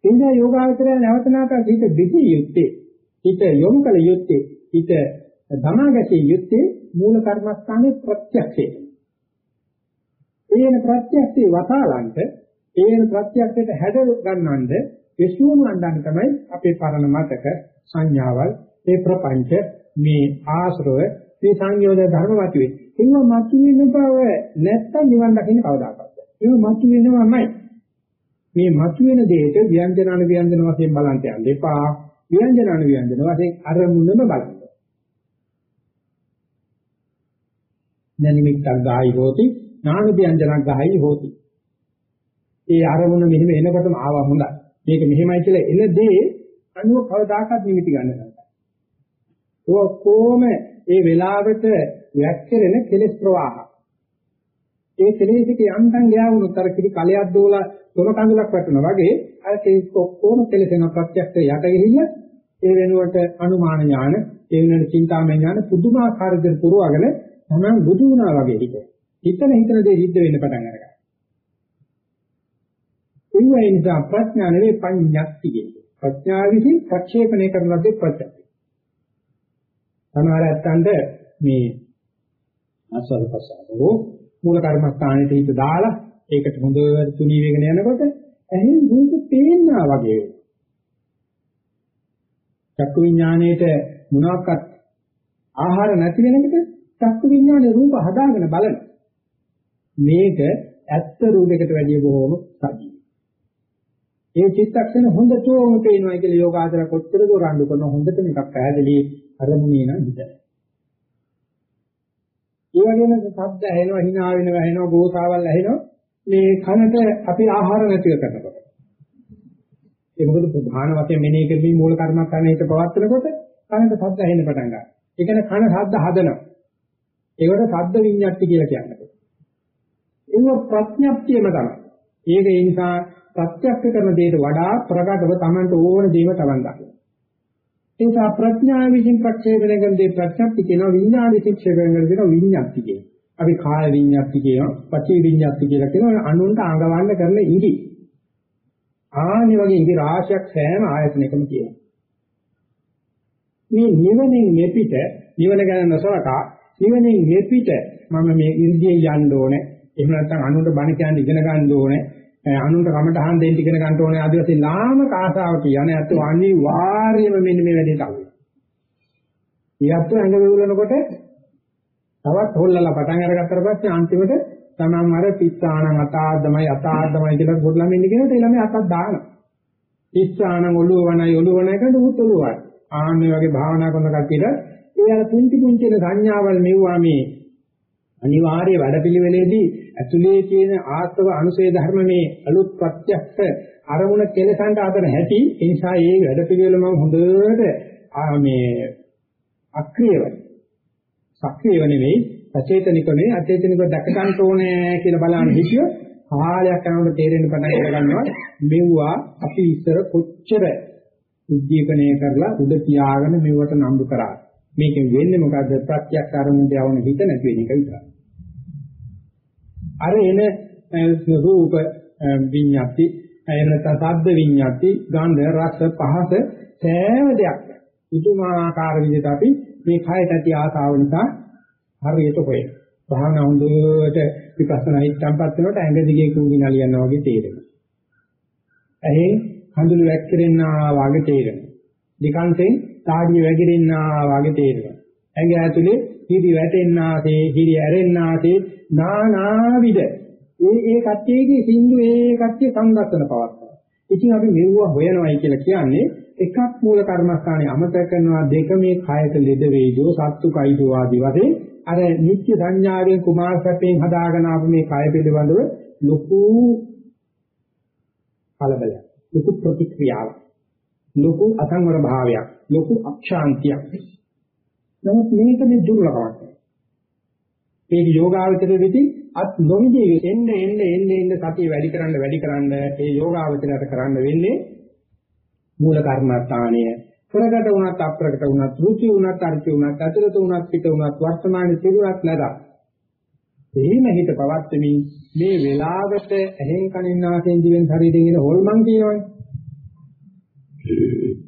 එනිසා යෝගාවචරය නැවත නැවත හිත දෙකී යුත්තේ හිත යොමු කළ යුත්තේ හිත ධමාගතේ යුත්තේ මූල කර්මස්ථානයේ ප්‍රත්‍යක්ෂය. ඒන ප්‍රත්‍යක්ෂේ වතාලන්ට ඒන ප්‍රත්‍යක්ෂයට හැඩ ගන්නවන්ද විශ්වුන් වන්දන තමයි අපේ පරණ මතක සංඥාවල් ඒ ප්‍රපංච මේ ආශ්‍රව මේ සංයෝජන ධර්ම මතුවේ. ඒවා මතුවෙන බව නැත්තම් නිවන් දකින්න කවදාකවත්. ඒවා මතුවෙනවමයි. මේ මතුවෙන දෙයට ව්‍යංජන අනු ව්‍යංජන වශයෙන් බලන්න යන්න එපා. ව්‍යංජන අනු ව්‍යංජන වශයෙන් අරමුණම බලන්න. නනිමිත්තක් ගායි හෝති නාන ව්‍යංජනක් ගායි හෝති. ඒ අරමුණ මෙහෙම එනකොටම ආවා හොඳයි. මේක මෙහෙමයි කියලා එන දේ අනුව කවදාකවත් නිමිති ගන්න නැහැ. ඒක කොහොම ඒ වෙලාවට වැක්කිරෙන කෙලෙස් ප්‍රවාහ. ඒ කෙලෙසික යන්තම් ගියා වුණොත් අර කිරි කලයක් දෝලා තොර කඳුලක් වැටෙනවා වගේ අර කෙලෙස් ඔක්කොම කෙලෙසෙන ප්‍රත්‍යක්ෂ යට ගිහිල්ලා ඒ වෙනුවට අනුමාන ඥාන, ඒ වෙනුවට චින්තාමය ඥාන පුදුමාකාර විදිහට පුරවගෙන තමයි බුදු වුණා වගේ හිත. හිතන හිතන දේ සිද්ධ වෙන්න පටන් අරගන්නවා. ඒ නිසා ප්‍රඥා නෙවෙයි පඤ්ඤාක්ති කියන්නේ. ප්‍රඥා විසින් ප්‍රක්ෂේපණය කරන ලද්දේ ප්‍රත්‍යක්ෂ. සමහර ඇත්තන්ට මේ ආස්වාද ප්‍රසාරෝ මූල කර්මස්ථානෙට හිත දාලා ඒකට හොඳට තුනී වෙගෙන යනකොට ඇහෙන් රූප පේන්නා වගේ වෙනවා. චක්කු විඥාණයට මොනවාක්වත් ආහාර නැති වෙනකොට චක්කු විඥානේ රූප හදාගෙන බලන මේක ඇත්ත රූපයකට වැඩිය බොහෝම සජීවයි. ඒ චිත්තක්ෂණ හොඳටම පේනවා කියලා යෝගාචර කොච්චර දෝ රණ්ඩු කරන හොඳට මේකක් පැහැදිලි අරමුණේ නම් විතරයි. ඒ වගේම ශබ්ද ඇහෙනවා, hina වෙනවා, ඇහෙනවා, ගෝසාවල් ඇහෙනවා. මේ කනට අපි ආහාර නැතිව කරනකොට. ඒ මොකද ප්‍රධාන වශයෙන් මෙනෙහි කරමින් මූල කර්මස්ථානයේ හිත පවත්නකොට කනට ශබ්ද ඇහෙන්න පටන් ගන්නවා. ඒ කියන්නේ කන ශබ්ද හදනවා. ඒකට ශබ්ද විඤ්ඤාති කියලා කියන්නේ. ඒක ප්‍රඥප්තියම තමයි. ඒක ඒ නිසා ප්‍රත්‍යක්ෂ කරන දෙයට වඩා ප්‍රකටව Tamanට ඕන දේව Taman දකිනවා. ඒ නිසා ප්‍රඥා විසින් ප්‍රක්ෂේපණය කරන දේ ප්‍රඥප්ති කියනවා විඥාන විසින් ප්‍රක්ෂේපණය කරන දේ විඥාප්ති කියනවා. අපි කාය විඥාප්ති කියනවා, පචී විඥාප්ති කියලා කියනවා අනුන්ට ආගවන්න කරන ඉඟි. ආනි වගේ ඉඟි රාශියක් සෑම ආයතනයකම තියෙනවා. මේ නිවනින් මෙපිට නිවන ගැන නොසලකා නිවනින් මෙපිට මම මේ ඉර්ධියෙන් යන්න ඕනේ. එහෙම නැත්නම් අනුන්ට බණ කියන්න ඉගෙන ගන්න ඕනේ. අනුන්ට කමටහන් දෙන්න ඉගෙන ගන්න ඕනේ ආදි වශයෙන් ලාමක ආසාවක යන ඇත්ත අනිවාර්යයෙන්ම මෙන්න මේ වැඩේට අහු වෙනවා. ඊයත් ඇඟ වේලනකොට තවත් හොල්ලලා පටන් අරගත්තට පස්සේ අන්තිමට තමන් අර පිස්සාණන් අතාද්දමයි අතාද්දමයි කියලා පොඩි ළමෙන් කියනකොට ඒ ළමයා අතක් දානවා. පිස්සාණන් ඔළුව වණයි ඔළුව වණයි කියනකොට උත් ඔළුව වයි. ආන්නේ වගේ භාවනා කරන කට්ටියට ඒ අර පුංචි පුංචි සංඥාවල් මෙවුවා මේ අනිවාර්ය වැඩපිළිවෙලේදී ඇතුලේ තියෙන ආත්ව අනුසය ධර්ම මේ අලුත් ප්‍රත්‍යක්ෂ අරමුණ කෙලසන්ට අතර ඇති ඒ නිසා මේ වැඩපිළිවෙල මම හොඳට මේ අක්‍රියව සක්‍රියව නෙවෙයි සචේතනික නෙවෙයි අචේතනික දැක ගන්න ඕනේ කියලා බලන්න හිතියොත් කාලයක් යනකොට තේරෙන්න පටන් ගන්නවා මෙවුවා අපි ඉස්සර කොච්චර උද්දීපනය කරලා උද තියාගෙන මෙවට නම්බු කරා මේකෙන් වෙන්නේ මොකද්ද ප්‍රත්‍යක්ෂ අරමුණට යවන හිත නැති වෙන එක විතරයි අර එන රූප විඤ්ඤාති එහෙම නැත්නම් ශබ්ද විඤ්ඤාති ගන්ධ රස පහස සෑම දෙයක් පුදුමාකාර විදිහට අපි මේ කයට ඇති ආසාව නිසා හරියට හොයන. භාවනා හොඳට විපස්සනා හිතම්පත් වෙනකොට ඇඟ දිගේ කුංගි නලියනවා වගේ තේරෙනවා. ඇහි කඳුළු වැක්කිරෙන්නා වගේ තේරෙනවා. දෙකන්තෙන් තාඩිය වැగిරෙන්නා වගේ තේරෙනවා. ඇඟ ඇතුලේ හිරි වැටෙන්නාසේ හිරි ඇරෙන්නාසේ නානාවිද ඒ ඒ කට්ටියගේ සින්දු ඒ කට්ටිය සංගතන පවත්තා. ඉතින් අපි මෙවුව හොයනවායි කියලා කියන්නේ එකක් මූල කර්මස්ථානයේ අමතක කරනවා දෙක මේ කයට ලෙඩ වේදෝ සත්තු කයිදෝ ආදී වශයෙන් අර නිත්‍ය සංඥාවෙන් කුමාර සැපයෙන් හදාගෙන ආපු මේ කය පිළිබඳව ලොකු කලබලයක් ලොකු ප්‍රතික්‍රියාවක් ලොකු අසංවර භාවයක් ලොකු අක්ෂාන්තියක්. නමුත් මේක මේ දුර්ලභමක්. මේක යෝගාවචර වෙදී අත් නොවිදී එන්න එන්න එන්න එන්න සතිය වැඩි කරන්න වැඩි කරන්න ඒ යෝගාවචරයට කරන්න වෙන්නේ මූල කර්මස්ථානය. ප්‍රකට වුණත් අප්‍රකට වුණත් රුචි වුණත් අරුචි වුණත් අතුලත වුණත් පිට වුණත් වර්තමානයේ තිබුණත් නැදක් එහෙම හිත පවත්වමින් මේ වෙලාවට ඇහෙන් කනින් නාසයෙන් දිවෙන් ශරීරයෙන් එන හොල්මන් කියනවනේ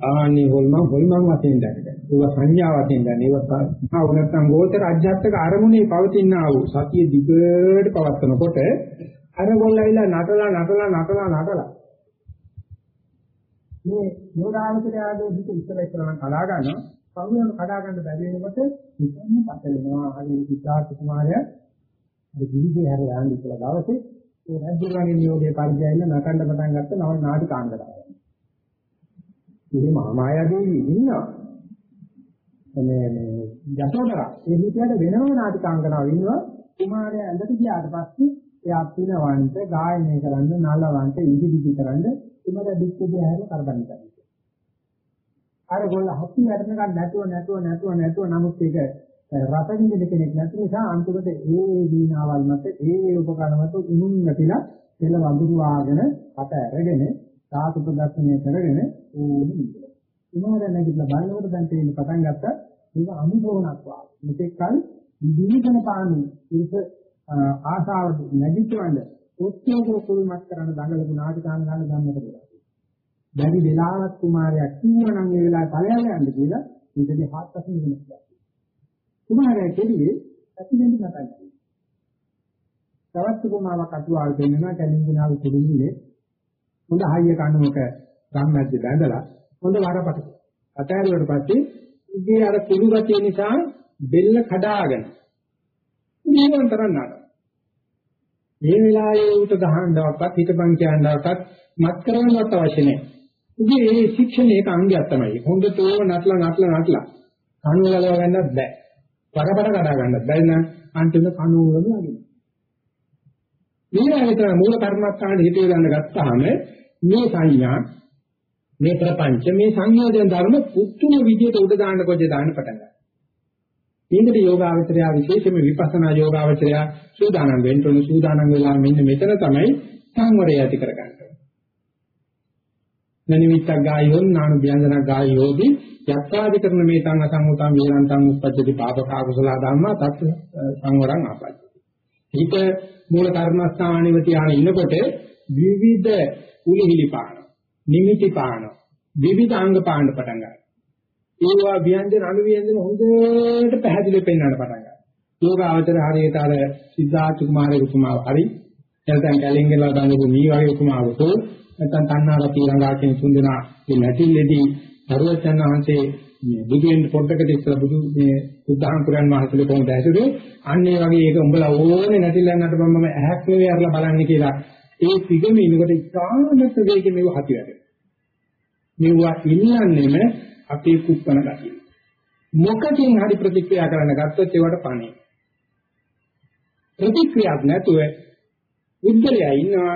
ආන්නේ හොල්මන් හොල්මන් වශයෙන් දැකගන්න. ඒවා සංඥා වශයෙන් දැන. ඒවා ආව නැත්නම් ගෝචර අධ්‍යාත්මක අරමුණේ පවතින ආ වූ සතිය දිගට පවත්වනකොට අර ගොල්ලයිලා නටලා නටලා නටලා නටලා මේ යෝගාවචරයාගේ හිත ඉස්සර ඉස්සරහම කඩා ගන්නවා කවුරුන් කඩා ගන්න බැරි වෙනකොට නිකම්ම පත වෙනවා හරි සිද්ධාර්ථ කුමාරයා අර ගිහිගේ හැරලා යන්න ඉස්සලා දවසේ ඒ රජුගාගේ නියෝගයේ පරිජයන නටන්න පටන් ගත්ත නව නාටිකාංගතාව. මේ මායාදේවි ඉන්නවා. මේ මේ යසෝදරා ඒ විදිහට වෙනම නාටිකාංගනාව ඉන්නවා කුමාරයා ඇඳට ගියාට පස්සේ එයා පිනවන්ට ගායනය කරන්න නලවන්ට ඉදිරිදි කරන්න උමර දික්කේ හැර කරගන්න කරනවා. අර ගොල්ල හත්ති වැඩනකන් නැතුව නැතුව නැතුව නැතුව නමුත් ඒක රසකින් කෙනෙක් නැති නිසා අන්තිමට ඒ දීනාවල් මත ඒ උපකරණ මත උණුන් නැතිලා තෙල වඳුරු වාගෙන අත ඇරගෙන ධාතු ප්‍රදර්ශනය කරගෙන ඕනේ ඉඳලා. උමාර නැගිටලා බලනකොට දැන් තේින්න පටන් ගත්තා මේක අනුභවණක් වා. මෙතෙක් කල විදීකන පානු ඉර්ස ආසාව නැගිටවන්න ඔච්චර කුරුමත් කරන දඟලපු නාටිකාන් ගන්න ගන්නකොට වෙලා. බැරි වෙලාවක් කුමාරයා කිව්වනම් ඒ වෙලාවට ඵලයන් යන්න කියලා ඉතින් හත්පසින් වෙනවා. කුමාරයා කෙරුවේ ඇතිවෙන්න නැතයි. තවත් කුමාරවක් අතුවාල් දෙන්නවා කැලින්ගනාව කුඩුන්නේ හොඳ හයිය කණුවක ගම්මැද්ද බැඳලා හොඳ වරපට. අතෑරුවට පස්සේ ඉන්නේ අර කුළු ගතිය නිසා බෙල්ල කඩාගෙන නිවන් තරන්නාට. මේ වෙලාවේ උට ගහන්නවක්වත් හිතපන් කියන්නවක්වත් මත් කරන්නවත් අවශ්‍ය නැහැ. ඉතින් මේ ශික්ෂණයක අංගයක් තමයි. හොඳටම නටලා නටලා නටලා කණුව ගලව ගන්නත් බෑ. වරපට කඩා ගන්නත් බැරි නම් අන්තිම කණුව වලම ලගිනවා. මේ විතර මූල කර්මස්ථානයේ හිතේ ගන්න ගත්තාම මේ සංඥා මේ ප්‍රපංච මේ සංයෝජන ධර්ම පුතුම විදියට උඩ දාන්න කොච්චර දාන්න පටන් ගන්නවා. මේකට යෝගාවචරය විශේෂයෙන්ම විපස්සනා යෝගාවචරය සූදානම් වෙන්න ඕන සූදානම් වෙලා මෙන්න මෙතන තමයි සංවරය ඇති කරගන්නේ. නනිමිත්තක් ගායෝන් නානු ව්‍යංජනක් ගායෝදි යක්කාදි කරන මේ තං අසංගතං වේලන්තං උපජ්ජති පාපකා කුසල ධම්මා තත් සංවරං ආපජ්ජති. හිත මූල කර්මස්ථානෙව තියාගෙන ඉන්නකොට විවිධ කුලිහිලි පාන, නිමිති පාන, විවිධ අංග පාන පටන් ගන්නවා. ඒවා ව්‍යංජන අනු ව්‍යංජන හොඳට පැහැදිලිව පෙන්වන්න පටන් ගන්නවා. යෝගාවචර හරියට අර සිද්ධාර්ථ කුමාරගේ උපමාව හරි නැත්නම් කැලෙන්ගලා දඟපු මේ වගේ උපමාවක නැත්නම් තණ්හාරති ළඟා කියන තුන්දෙනා මේ නැටිල්ලේදී සරුවචන් වහන්සේ මේ බුදු වෙන පොඩ්ඩකට ඉස්සලා බුදු මේ බුද්ධහන් පුරන් මහසලේ කොහොමද ඇසුරේ අන්න ඒ වගේ ඒක උඹලා ඕනේ නැතිලන්නට මම ඇහක් නෙවෙයි අරලා බලන්නේ කියලා ඒ පිගමිනකට ඉතාමත් වේගෙ මේව හති වැඩ. මෙවුවා ඉන්නන්නේම අපේ කුප්පන ගතිය. මොකකින් හරි ප්‍රතික්‍රියා කරන්න ගත්තොත් ඒවට පණේ. ප්‍රතික්‍රියාවක් නැතුව උද්දලයා ඉන්නවා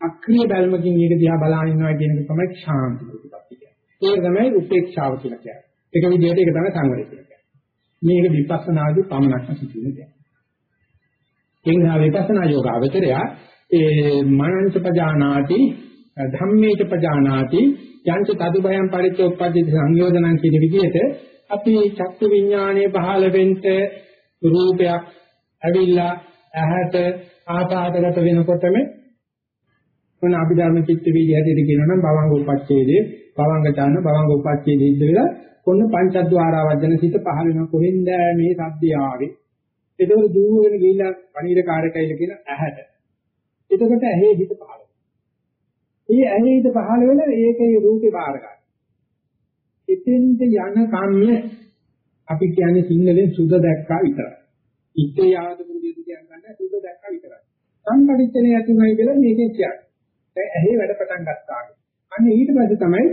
අක්‍රීය බැල්මකින් මේක දිහා බලාගෙන ඉන්නවා කියන එක තමයි ශාන්ති ප්‍රතිපත්තිය. ඒක තමයි උපේක්ෂාව කියලා කියන්නේ. ඒක විදිහට ඒක තමයි සංවරය කියලා කියන්නේ. මේක විපස්සනාදී පමණක්ම සිදුවෙන දෙයක්. ඒ නිසා විපස්සනා යෝග අවතරය ඒ මනංච පජානාති ධම්මේච පජානාති යංච තදුබයං පරිච්ඡෝප්පද්දි සංයෝජනං කියන විදිහට අපි චක්කු විඥානයේ පහළ වෙන්න රූපයක් ඇවිල්ලා ඇහැට ආපාදගත වෙනකොටම මොන අභිධර්ම චිත්ත වීදි හැටියට කියනවා නම් භවංග උපච්ඡේදේ භවංග ඥාන භවංග උපච්ඡේදේ ඉඳ වෙලා කොන්න පංචද්වාරා වජන සිත පහළ වෙන කොහෙන්ද මේ සද්දය ආවේ? එතකොට දුවගෙන ගිහිල්ලා පණීර කාර්යකයිල කියන ඇහැට. එතකොට ඇහි හිත පහළ ඒ ඇහි හිත පහළ වෙලා ඒකේ රූපේ බාර ගන්න එතෙන්ට යන කම්ය අපි කියන්නේ සිංහලෙන් සුද දැක්කා විතරයි. ඉත්තේ යාවද පුරුදු කියන්නේ සුද දැක්කා විතරයි. සම්පරිච්ඡනේ ඇතුණයි කියලා මේකේ කියන්නේ. දැන් ඇහි වැඩ පටන් ගත්තා. අන්න ඊට පස්සේ තමයි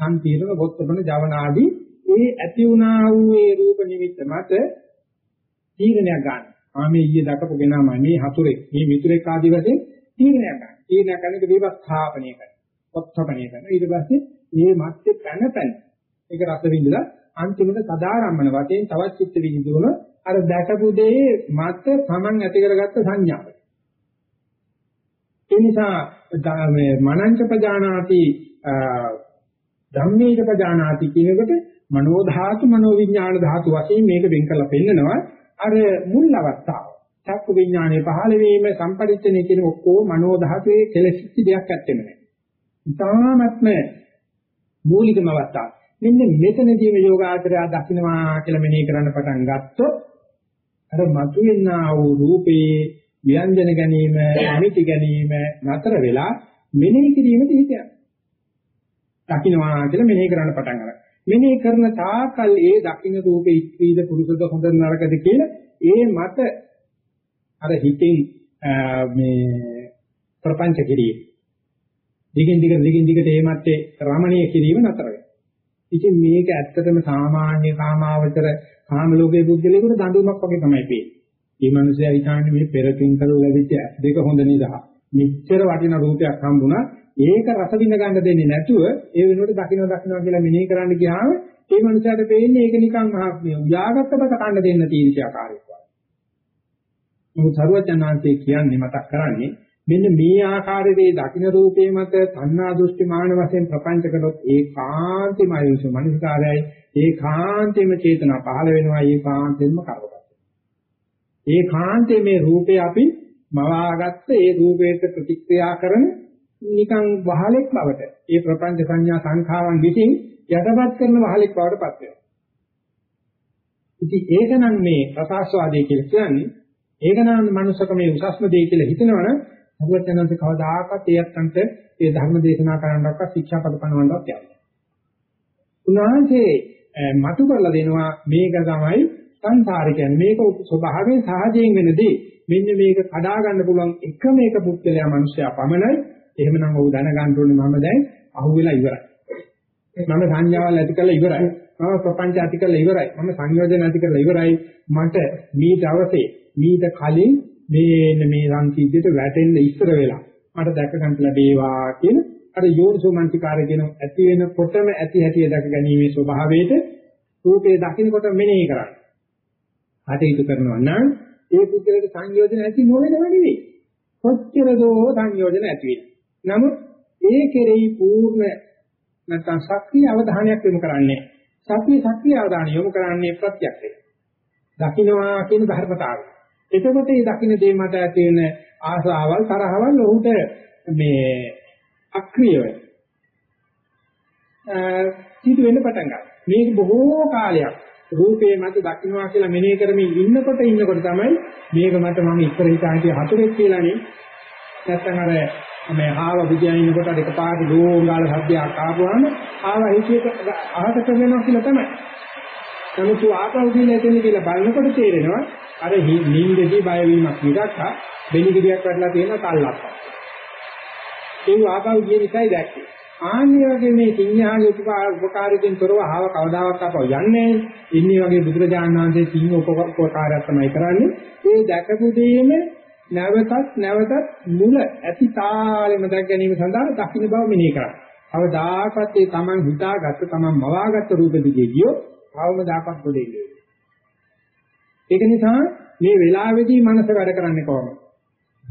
සම්පීර්ණ වොත්තපන ජවන ආදී ඒ ඇති වුණා වූ ඒ රූප නිමිත්ත මත තීරණයක් ගන්න. ආ මේ ඊයේ දකපු කෙනා මේ හතුරෙක්, මේ මිතුරෙක් ආදී වශයෙන් තීරණයක් ගන්න. තීරණයක් ගන්න එක විවස්ථාපනය කරනවා. වොත්තපනය කරනවා. ඊට පස්සේ මේ මැත්තේ පැන පැන ඒක රස විඳලා අන්තිමට සදාරම්මන වශයෙන් තවත් චිත්ත විඳිනවල අර දැකපු දේ මත තමන් ඇති කරගත්ත සංඥාව. ඒ නිසා මේ මනංච පජානාති ධම්මේච පජානාති කියනකොට මනෝ ධාතු මනෝ විඥාන ධාතු වශයෙන් මේක වෙන් කරලා පෙන්නනවා අර මුල් අවස්ථාව. චක්කු විඥානයේ පහළ වීම සම්පරිච්ඡනේ කියන ඔක්කොම මනෝ ධාතුවේ කෙලෙසිච්ච දෙයක් ඇත්තෙම නැහැ. ඉතාමත්ම මූලිකම අවස්ථාව. මෙන්න මෙතනදී මේ යෝගාචරය දකින්නවා කියලා මෙනෙහි කරන්න පටන් ගත්තොත් අර මතුවෙනා වූ රූපේ ව්‍යංජන ගැනීම, අමිති ගැනීම නතර වෙලා මෙනෙහි කිරීමට හිත යනවා. දකින්නවා කියලා මෙනෙහි කරන්න පටන් ගන්නවා. මෙනෙහි කරන තාකල් ඒ දකින්න රූපේ ඉස්ත්‍රීද පුරුෂද හොඳ නරකද කියලා ඒ මත අර හිතෙන් මේ ප්‍රපංච කිරීම. දිගින් දිගට දිගින් දිගට ඒ මැත්තේ රමණීය කිරීම නතර වෙනවා. ඉතින් මේක ඇත්තටම සාමාන්‍ය කාමාවචර කාම ලෝකයේ බුද්ධලේකට දඬුවමක් වගේ තමයි පේන්නේ. මේ මිනිස්සයා හිතන්නේ මේ පෙරකින් කරලා ලැබිච්ච දෙක හොඳ නිසා මෙච්චර වටින රූපයක් හම්බුණා ඒක රස විඳ ගන්න දෙන්නේ නැතුව ඒ වෙනුවට දකින්න දකින්න කියලා මෙනෙහි කරන්න ගියාම මේ මිනිසයාට පේන්නේ ඒක නිකන් මහත්මිය උයාගත්තකට කන්න දෙන්න තීර්ෂාකාරයක් වගේ. මොකද සරුවචනාංශයේ කියන්නේ මතක් කරන්නේ මෙන්න මේ ආකාරයේ දකින්න රූපේ මත තණ්හා දෘෂ්ටි මාන වශයෙන් ප්‍රපංච කළොත් ඒකාන්තෙම අයුෂ මනසකාරයයි ඒකාන්තෙම චේතනා පහළ වෙනවා ඒකාන්තෙම කරවන ඒ කාන්තේ මේ රූපේ අපි මවාගත්ත ඒ රූපයට ප්‍රතික්‍රියා කරන නිකන් වහලෙක් බවට ඒ ප්‍රපංච සංඥා සංඛාවන් විසින් යටපත් කරන වහලෙක් බවට පත් වෙනවා. ඉතින් ඒක නම් මේ රසාස්වාදයේ කියලා කියන්නේ ඒක නම් මනුස්සක මේ උසස්ම දේ කියලා හිතනවනම් අරුවචනන්ත කවදාකවත් ඒත්තන්ට ඒ ධර්ම දේශනා කරන්නවත් ශික්ෂාපද පනවන්නවත් යන්නේ. උන්වහන්සේ මතු කරලා දෙනවා මේක තමයි සංසාර කියන්නේ මේක ස්වභාවයෙන් සහජයෙන් වෙනදී මෙන්න මේක කඩා ගන්න පුළුවන් එකම එක පුද්ගලයා මිනිසයා පමණයි. එහෙමනම් ඔහු දැනගන්න ඕනේ මම දැන් අහුවෙලා ඉවරයි. මම සංඥාවල් ඇති කරලා ඉවරයි. මම ප්‍රපංච ඇති කරලා ඉවරයි. මම සංයෝජන ඇති කරලා ඉවරයි. මට මේ දවසේ මීට කලින් මේ මේ සංකීර්ණයට වැටෙන්න ඉස්සර වෙලා මට දැක ගන්න ලැබේවා කියන අර යෝනිසෝ මනසිකාරය කියන ඇති වෙනකොටම ඇති හැටි දැක ගැනීමේ ස්වභාවයට රූපේ දකින්නකොට මෙනෙහි කරන්නේ. කටයුතු කරනවා නම් ඒ පුද්ගලයාට සංයෝජන ඇති නොවෙනව නෙවෙයි. කොච්චර දෝ සංයෝජන ඇති වෙනවා. නමුත් ඒ කෙරෙහි පූර්ණ නැත්නම් සක්‍රීය අවධානයක් යොමු කරන්නේ. සක්‍රීය සක්‍රීය අවධානය යොමු කරන්නේ ප්‍රත්‍යක්ෂය. දකින්නවා කියන ධර්මතාවය. එතකොට මේ දකින්න දේ මත ඇති වෙන ආසාවල් තරහවල් ඔහුට මේ අක්‍රියව සිදු වෙන්න පටන් ගන්නවා. මේක බොහෝ කාලයක් රූපේ මත දකින්නවා කියලා මෙනෙහි කරමින් ඉන්නකොට ඉන්නකොට තමයි මේක මත මම ඉස්සර හිතාන්නේ හතුරෙක් කියලානේ නැත්නම් අර මේ ආව විද්‍යාවේ ඉන්නකොට අර එකපාරට දෝංගාල සද්දයක් ආවම ආව හිතේක අහකට වෙනවා කියලා තමයි. නමුත් ආපහු ගිහලා එතන කියලා බලනකොට තේරෙනවා අර නිින්දදී බය වීමක් විතරක් බෙලි ගෙඩියක් වටලා තියෙන කල්ලක්. ඒ ආපහු ගිය නිසායි දැක්කේ. ආන්නේ වගේ මේ සිංහාගේ උපකාරයෙන් තොරව ආව කවදාවත් අපව යන්නේ ඉන්නේ වගේ බුදුරජාණන් වහන්සේ සිංහ උපකාරයක් තමයි කරන්නේ ඒ දැකපු දෙයම නැවතත් නැවතත් මුල ඇති තාලෙම දැක ගැනීම සඳහා දකින්න බව මෙනෙහි කරා. අවදාකත් ඒ Taman හිතාගත්ත Taman මවාගත්ත රූප දිගේ ගියොත් කවමදාකත් ගොඩෙන්නේ. ඒක නිසා මේ වෙලාවේදී මනස වැඩ කරන්නේ කොහොමද?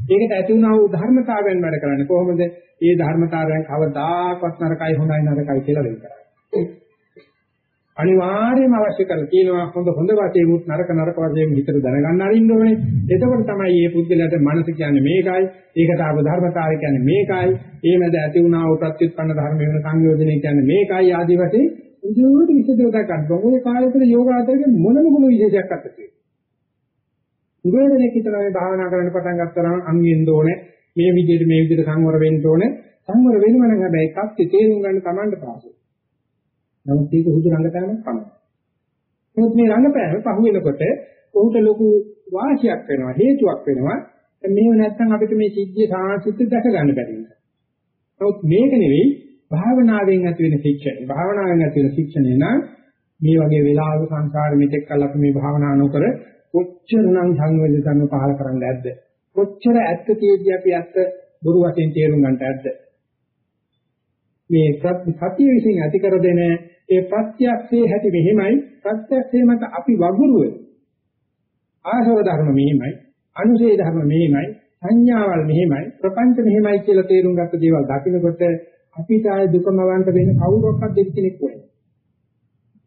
ඒකට ඇති වුණා වූ ධර්මතාවයන් වැඩ කරන්නේ කොහොමද? ඒ ධර්මතාවයන් කවදාකවත් නරකයි හොඳයි නරකයි කියලා වෙන් කරන්නේ. අනිවාර්යයෙන්ම අවශ්‍ය කරලා තියෙනවා හොඳ හොඳ වශයෙන් උත් නරක නරක වශයෙන් හිතට දැනගන්න අරින්න ඕනේ. එතකොට තමයි මේ පුද්ගලයාට මනස කියන්නේ මේකයි, ඒකට ආව ධර්මතාවය කියන්නේ මේකයි, ඒ මැද ඇති වුණා වූ ප්‍රත්‍යুৎපන්න ධර්ම වෙන සංයෝජනය කියන්නේ මේකයි ආදී වශයෙන් උදේට විසදව ගන්න. මොකද කාලේ තුළ යෝගාචරයේ මොනම ගුණ විශේෂයක් අත්දැකීම. උගේදෙනෙක් හිතනවා මේ භාවනා කරන්න පටන් ගත්තා නම් අන්වෙන්න ඕනේ මේ විදිහට මේ විදිහට සංවර වෙන්න ඕනේ සංවර වෙනව නම් හැබැයි එකක් තේරුම් ගන්න Tamanට පාසු. නමුත් ඒක හුදු රංගපෑමක් පමණයි. නමුත් මේ රංගපෑම පහු වෙනකොට ඔහුට ලොකු වාසියක් වෙනවා හේතුවක් වෙනවා මේව නැත්තම් අපිට මේ සිද්ධිය සාංශිත දැක ගන්න බැරි නිසා. නමුත් මේක නෙවෙයි භාවනාවෙන් ඇති වෙන ශික්ෂණය. භාවනාවෙන් ඇති වෙන ශික්ෂණය නම් මේ වගේ වෙලාවක සංසාරෙ මෙතෙක් කල් අපි මේ භාවනා නොකර කොච්චරනම් සංවේදී ධර්ම පහල කරන්න ඇද්ද? කොච්චර ඇත්ත තියෙද්දි අපි ඇත්ත බොරු වශයෙන් තේරුම් ගන්නට ඇද්ද? මේ සතිය විසින් ඇති කර දෙන ඒ ප්‍රත්‍යක්ෂයේ හැටි මෙහිමයි. ප්‍රත්‍යක්ෂයේ මත අපි වගුරුව. ආශව ධර්ම මෙහිමයි. අනුසේ ධර්ම මෙහිමයි. සංඥාවල් මෙහිමයි. ප්‍රපංච මෙහිමයි කියලා තේරුම් ගත්ත දේවල් දකිනකොට අපිට ආය දුකම වන්ට වෙන කවුරක්වත් දෙවි කෙනෙක් වෙන්නේ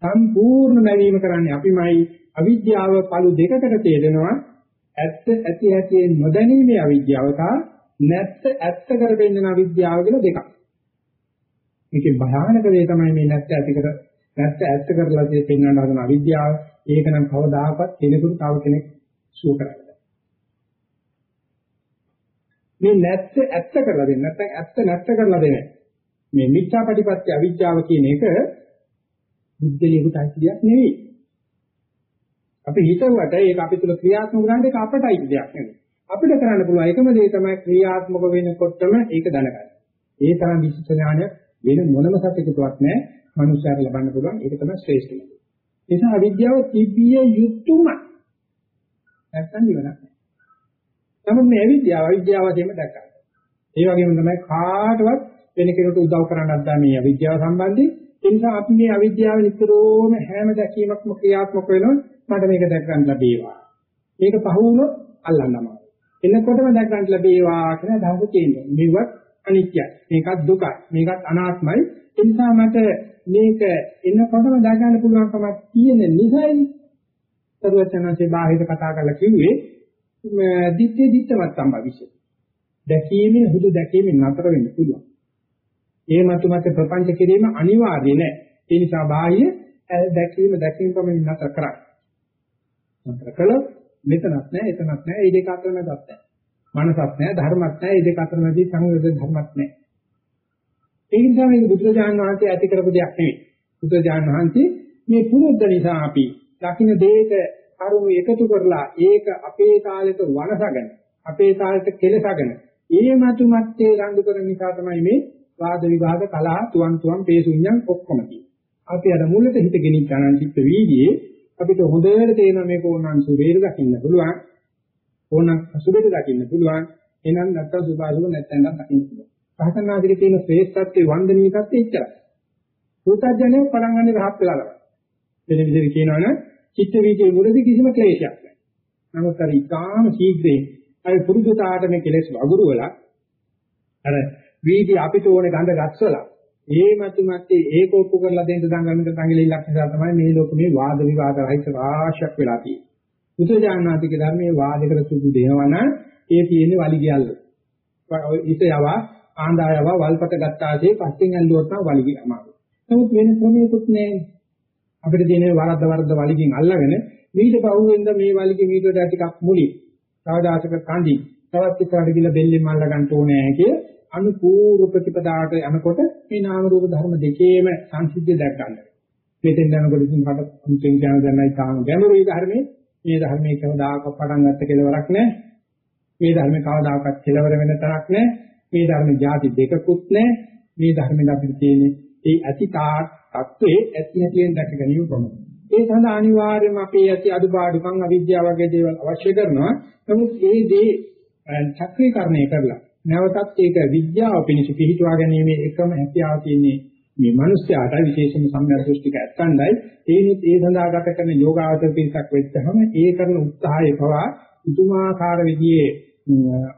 සම්පූර්ණ මැවීම කරන්නේ අපිමයි. අවිද්‍යාව පළු දෙකකට තේදෙනවා ඇත්ත ඇති ඇති නොදැනීමේ අවිද්‍යාව සහ නැත්ත ඇත්ත කර දෙන්න අවිද්‍යාව කියලා දෙකක්. මේකේ භයානක දේ තමයි මේ නැත්ත ඇති කර නැත්ත ඇත්ත කරලා දෙය පෙන්වන්න හදන අවිද්‍යාව. ඒක නම් කවදාකවත් කෙනෙකුට තව කෙනෙක් සුව කරන්නේ. මේ නැත්ත ඇත්ත කරලා දෙන්න නැත්නම් ඇත්ත නැත්ත කරලා දෙන්නේ. මේ මිච්ඡාපටිපත්‍ය අවිද්‍යාව කියන එක බුද්ධලියකට අයිතියක් නෙවෙයි. අපි හිතුවට ඒක අපි තුල ක්‍රියාත්මක කරන්න ඒක අපටයි දෙයක් නෙවෙයි. අපිට කරන්න පුළුවන් එකම දේ තමයි ක්‍රියාත්මක වෙනකොටම ඒක දැනගන්න. ඒ තරම් විශේෂ ඥානය වෙන මොනම සත්‍යකටවත් නැහැ. මනුස්සයර ලබන්න පුළුවන් ඒක තමයි ශ්‍රේෂ්ඨ දේ. ඒ නිසා අවිද්‍යාව තිබිය යුතුම නැත්තම් ඉවරක් නැහැ. නමුත් මේ අවිද්‍යාව අවිද්‍යාව වශයෙන්ම දැක්කා. ඒ වගේම තමයි කාටවත් වෙන කෙනෙකුට උදව් කරන්නත් බෑ මේ අවිද්‍යාව සම්බන්ධයෙන්. ඒ නිසා අපි මේ අවිද්‍යාව නිතරම හැම දැකීමක්ම ක්‍රියාත්මක වෙනවා මට මේක දැක ගන්න ලැබේවා. මේක පහ වුණොත් අල්ලන්නම. එනකොටම දැක ගන්න ලැබේවා කියන අදහස තියෙනවා. මේවත් අනිත්‍යයි. මේකත් දුකයි. මේකත් අනාත්මයි. ඒ නිසා මට මේක එනකොටම දැක ගන්න පුළුවන්කමක් තියෙන නිසායි සරුවචනන්සේ බාහිර කතා කරලා කිව්වේ දිත්තේ දිත්තවත් සම්භවිෂය. දැකීමේ හුදු දැකීමෙන් නතර වෙන්න පුළුවන්. ඒ මත මත ප්‍රපංච කිරීම අනිවාර්ය නෑ. ඒ නිසා බාහ්‍ය දැකීම දැකීම පමණින් නතර කරා. නතර කළොත් මෙතනක් නෑ එතනක් නෑ මේ දෙක අතර මැදක් නෑ. මනසක් නෑ ධර්මයක් නෑ මේ දෙක අතර මැදි සංයෝජන ධර්මයක් නෑ. ඒ නිසා මේක බුදුරජාණන් වහන්සේ ඇති කරපු දෙයක් නෙවෙයි. බුදුරජාණන් වහන්සේ මේ පුරුද්ද නිසා අපි දකින්න දෙයක කරුණු එකතු කරලා ඒක අපේ කාලෙට වනසගෙන අපේ කාලෙට කෙලසගෙන ඒ මතු මැත්තේ රණ්ඩු කරන නිසා තමයි මේ වාද විවාද කලහ තුවන් තුවන් පේසුඤ්ඤම් ඔක්කොම තියෙන්නේ. අපි අර මුලට හිත ගෙනිච්ච අනන්තිත් වීදියේ අපිට හොඳට තේරෙනවා මේක ඕනනම් සුවේද දකින්න පුළුවන්. ඕනනම් අසුබේද දකින්න පුළුවන්. එහෙනම් නැත්තම් සුභාසුබ නැත්තම් දකින්න පුළුවන්. සහතනාදිකේ තියෙන ශ්‍රේෂ්ඨත්වයේ වන්දනීය තත්ත්වය ඉච්චරයි. සූතඥනේ පටන් ගන්න රහත් වෙලා ගන්න. වෙන විදිහට කියනවනම් චිත්ත වීජේ මුලදී කිසිම ක්ලේශයක් නැහැ. නමුත් අර ඊටාම ශීඝ්‍රයෙන් අර පුරුදුතාවට මේ කෙලෙස් වගුරුවලා අර වීදි අපිට ඕනේ ගඳ ගස්සලා ඒ මතු මැත්තේ ඒක ඔප්පු කරලා දෙන්න දඟලමිට දඟලිල්ලක් නිසා තමයි මේ ලෝකෙමේ වාද විවාද රහිත රාශියක් වෙලා තියෙන්නේ. බුදුජානනාතික ධර්මයේ වාදයකට සුදු දෙනවනම් ඒ තියෙන්නේ වලිගයල්ල. ඉත යවා ආන්දායව වල්පත ගත්තාසේ පස්සෙන් ඇල්ලුවොත් නම් වලිගය අමාරුයි. නමුත් වෙන ක්‍රමයකට නෑ. අපිට තියෙන වරද්ද වරද්ද වලිගෙන් අල්ලගෙන ඊට පහුවෙන්ද මේ වලිගෙ මීටර් ටිකක් මුලින් තවදාසක කඳි තවත් ඉස්සරහට ගිහලා බෙල්ලෙන් අල්ල ගන්න ඕනේ කිය අනුපූර්ව ප්‍රතිපදාවට යනකොට මේ නාම රූප ධර්ම දෙකේම සංසිද්ධිය දැක් ගන්නවා. මෙතෙන් යනකොට ඉතින් කට අන්තෙන් කියන දන්නයි තාම ගැඹුරුයි ධර්මයේ. මේ ධර්මයේ කවදාකවත් පටන් ගත්ත කෙලවරක් නැහැ. මේ ධර්මයේ කවදාකවත් කෙලවර වෙන තරක් නැහැ. මේ ධර්ම જાති දෙකකුත් නැහැ. මේ ධර්මෙන් අපිට තියෙන්නේ ඒ ඇති තාත්ත්වයේ ඇති හැටියෙන් දැක ගැනීම පමණයි. ඒ සඳහා අනිවාර්යයෙන්ම අපේ ඇති අඩුපාඩුකම් අවිද්‍යාව වගේ දේවල් අවශ්‍ය කරනවා. නමුත් ඒ දේ චක්‍රීකරණය කරලා නැවතත් ඒක විද්‍යාව පිණිස පිළිටුවා ගැනීම එකම හැකියාව තියෙන්නේ මේ මිනිස්යාට විශේෂම සම්‍යක් දෘෂ්ටික ඇත්තණ්ඩයි ඒනිත් ඒ සඳහා ගත කරන යෝගාවතර පිටක් වෙච්චහම ඒ කරන උත්සාහය පවා උතුමාකාර විදිහේ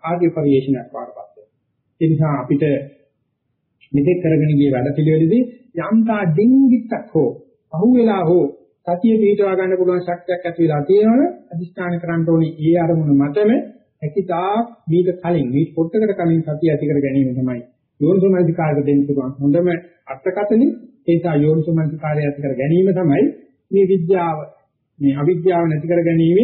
ආර්ය පරිශ්‍රණයක් වඩපත් වෙනවා. ඒ නිසා අපිට මෙතෙක් කරගෙන ගිය වැඩ පිළිවෙලෙදී යම්තා ඩිංගිත්තක් හෝ අහුවෙලා හෝ සතිය පිටවා ගන්න පුළුවන් ශක්තියක් ඇති වෙලා තියෙනවනේ අදිස්ථාන කරන්න ඕනේ ඒ අරමුණ මතම හැකිතා මීට කලින් මේ පොට්ටකට කලින් සතිය ඇති කර ගැනීම තමයි යෝනිසෝමනසිකාරක දෙන්න පුළුවන්. හොඳම අර්ථකථනෙ ඒ නිසා යෝනිසෝමනසිකාරය ඇති කර ගැනීම තමයි මේ විද්‍යාව. මේ අවිද්‍යාව නැති කර ගැනීම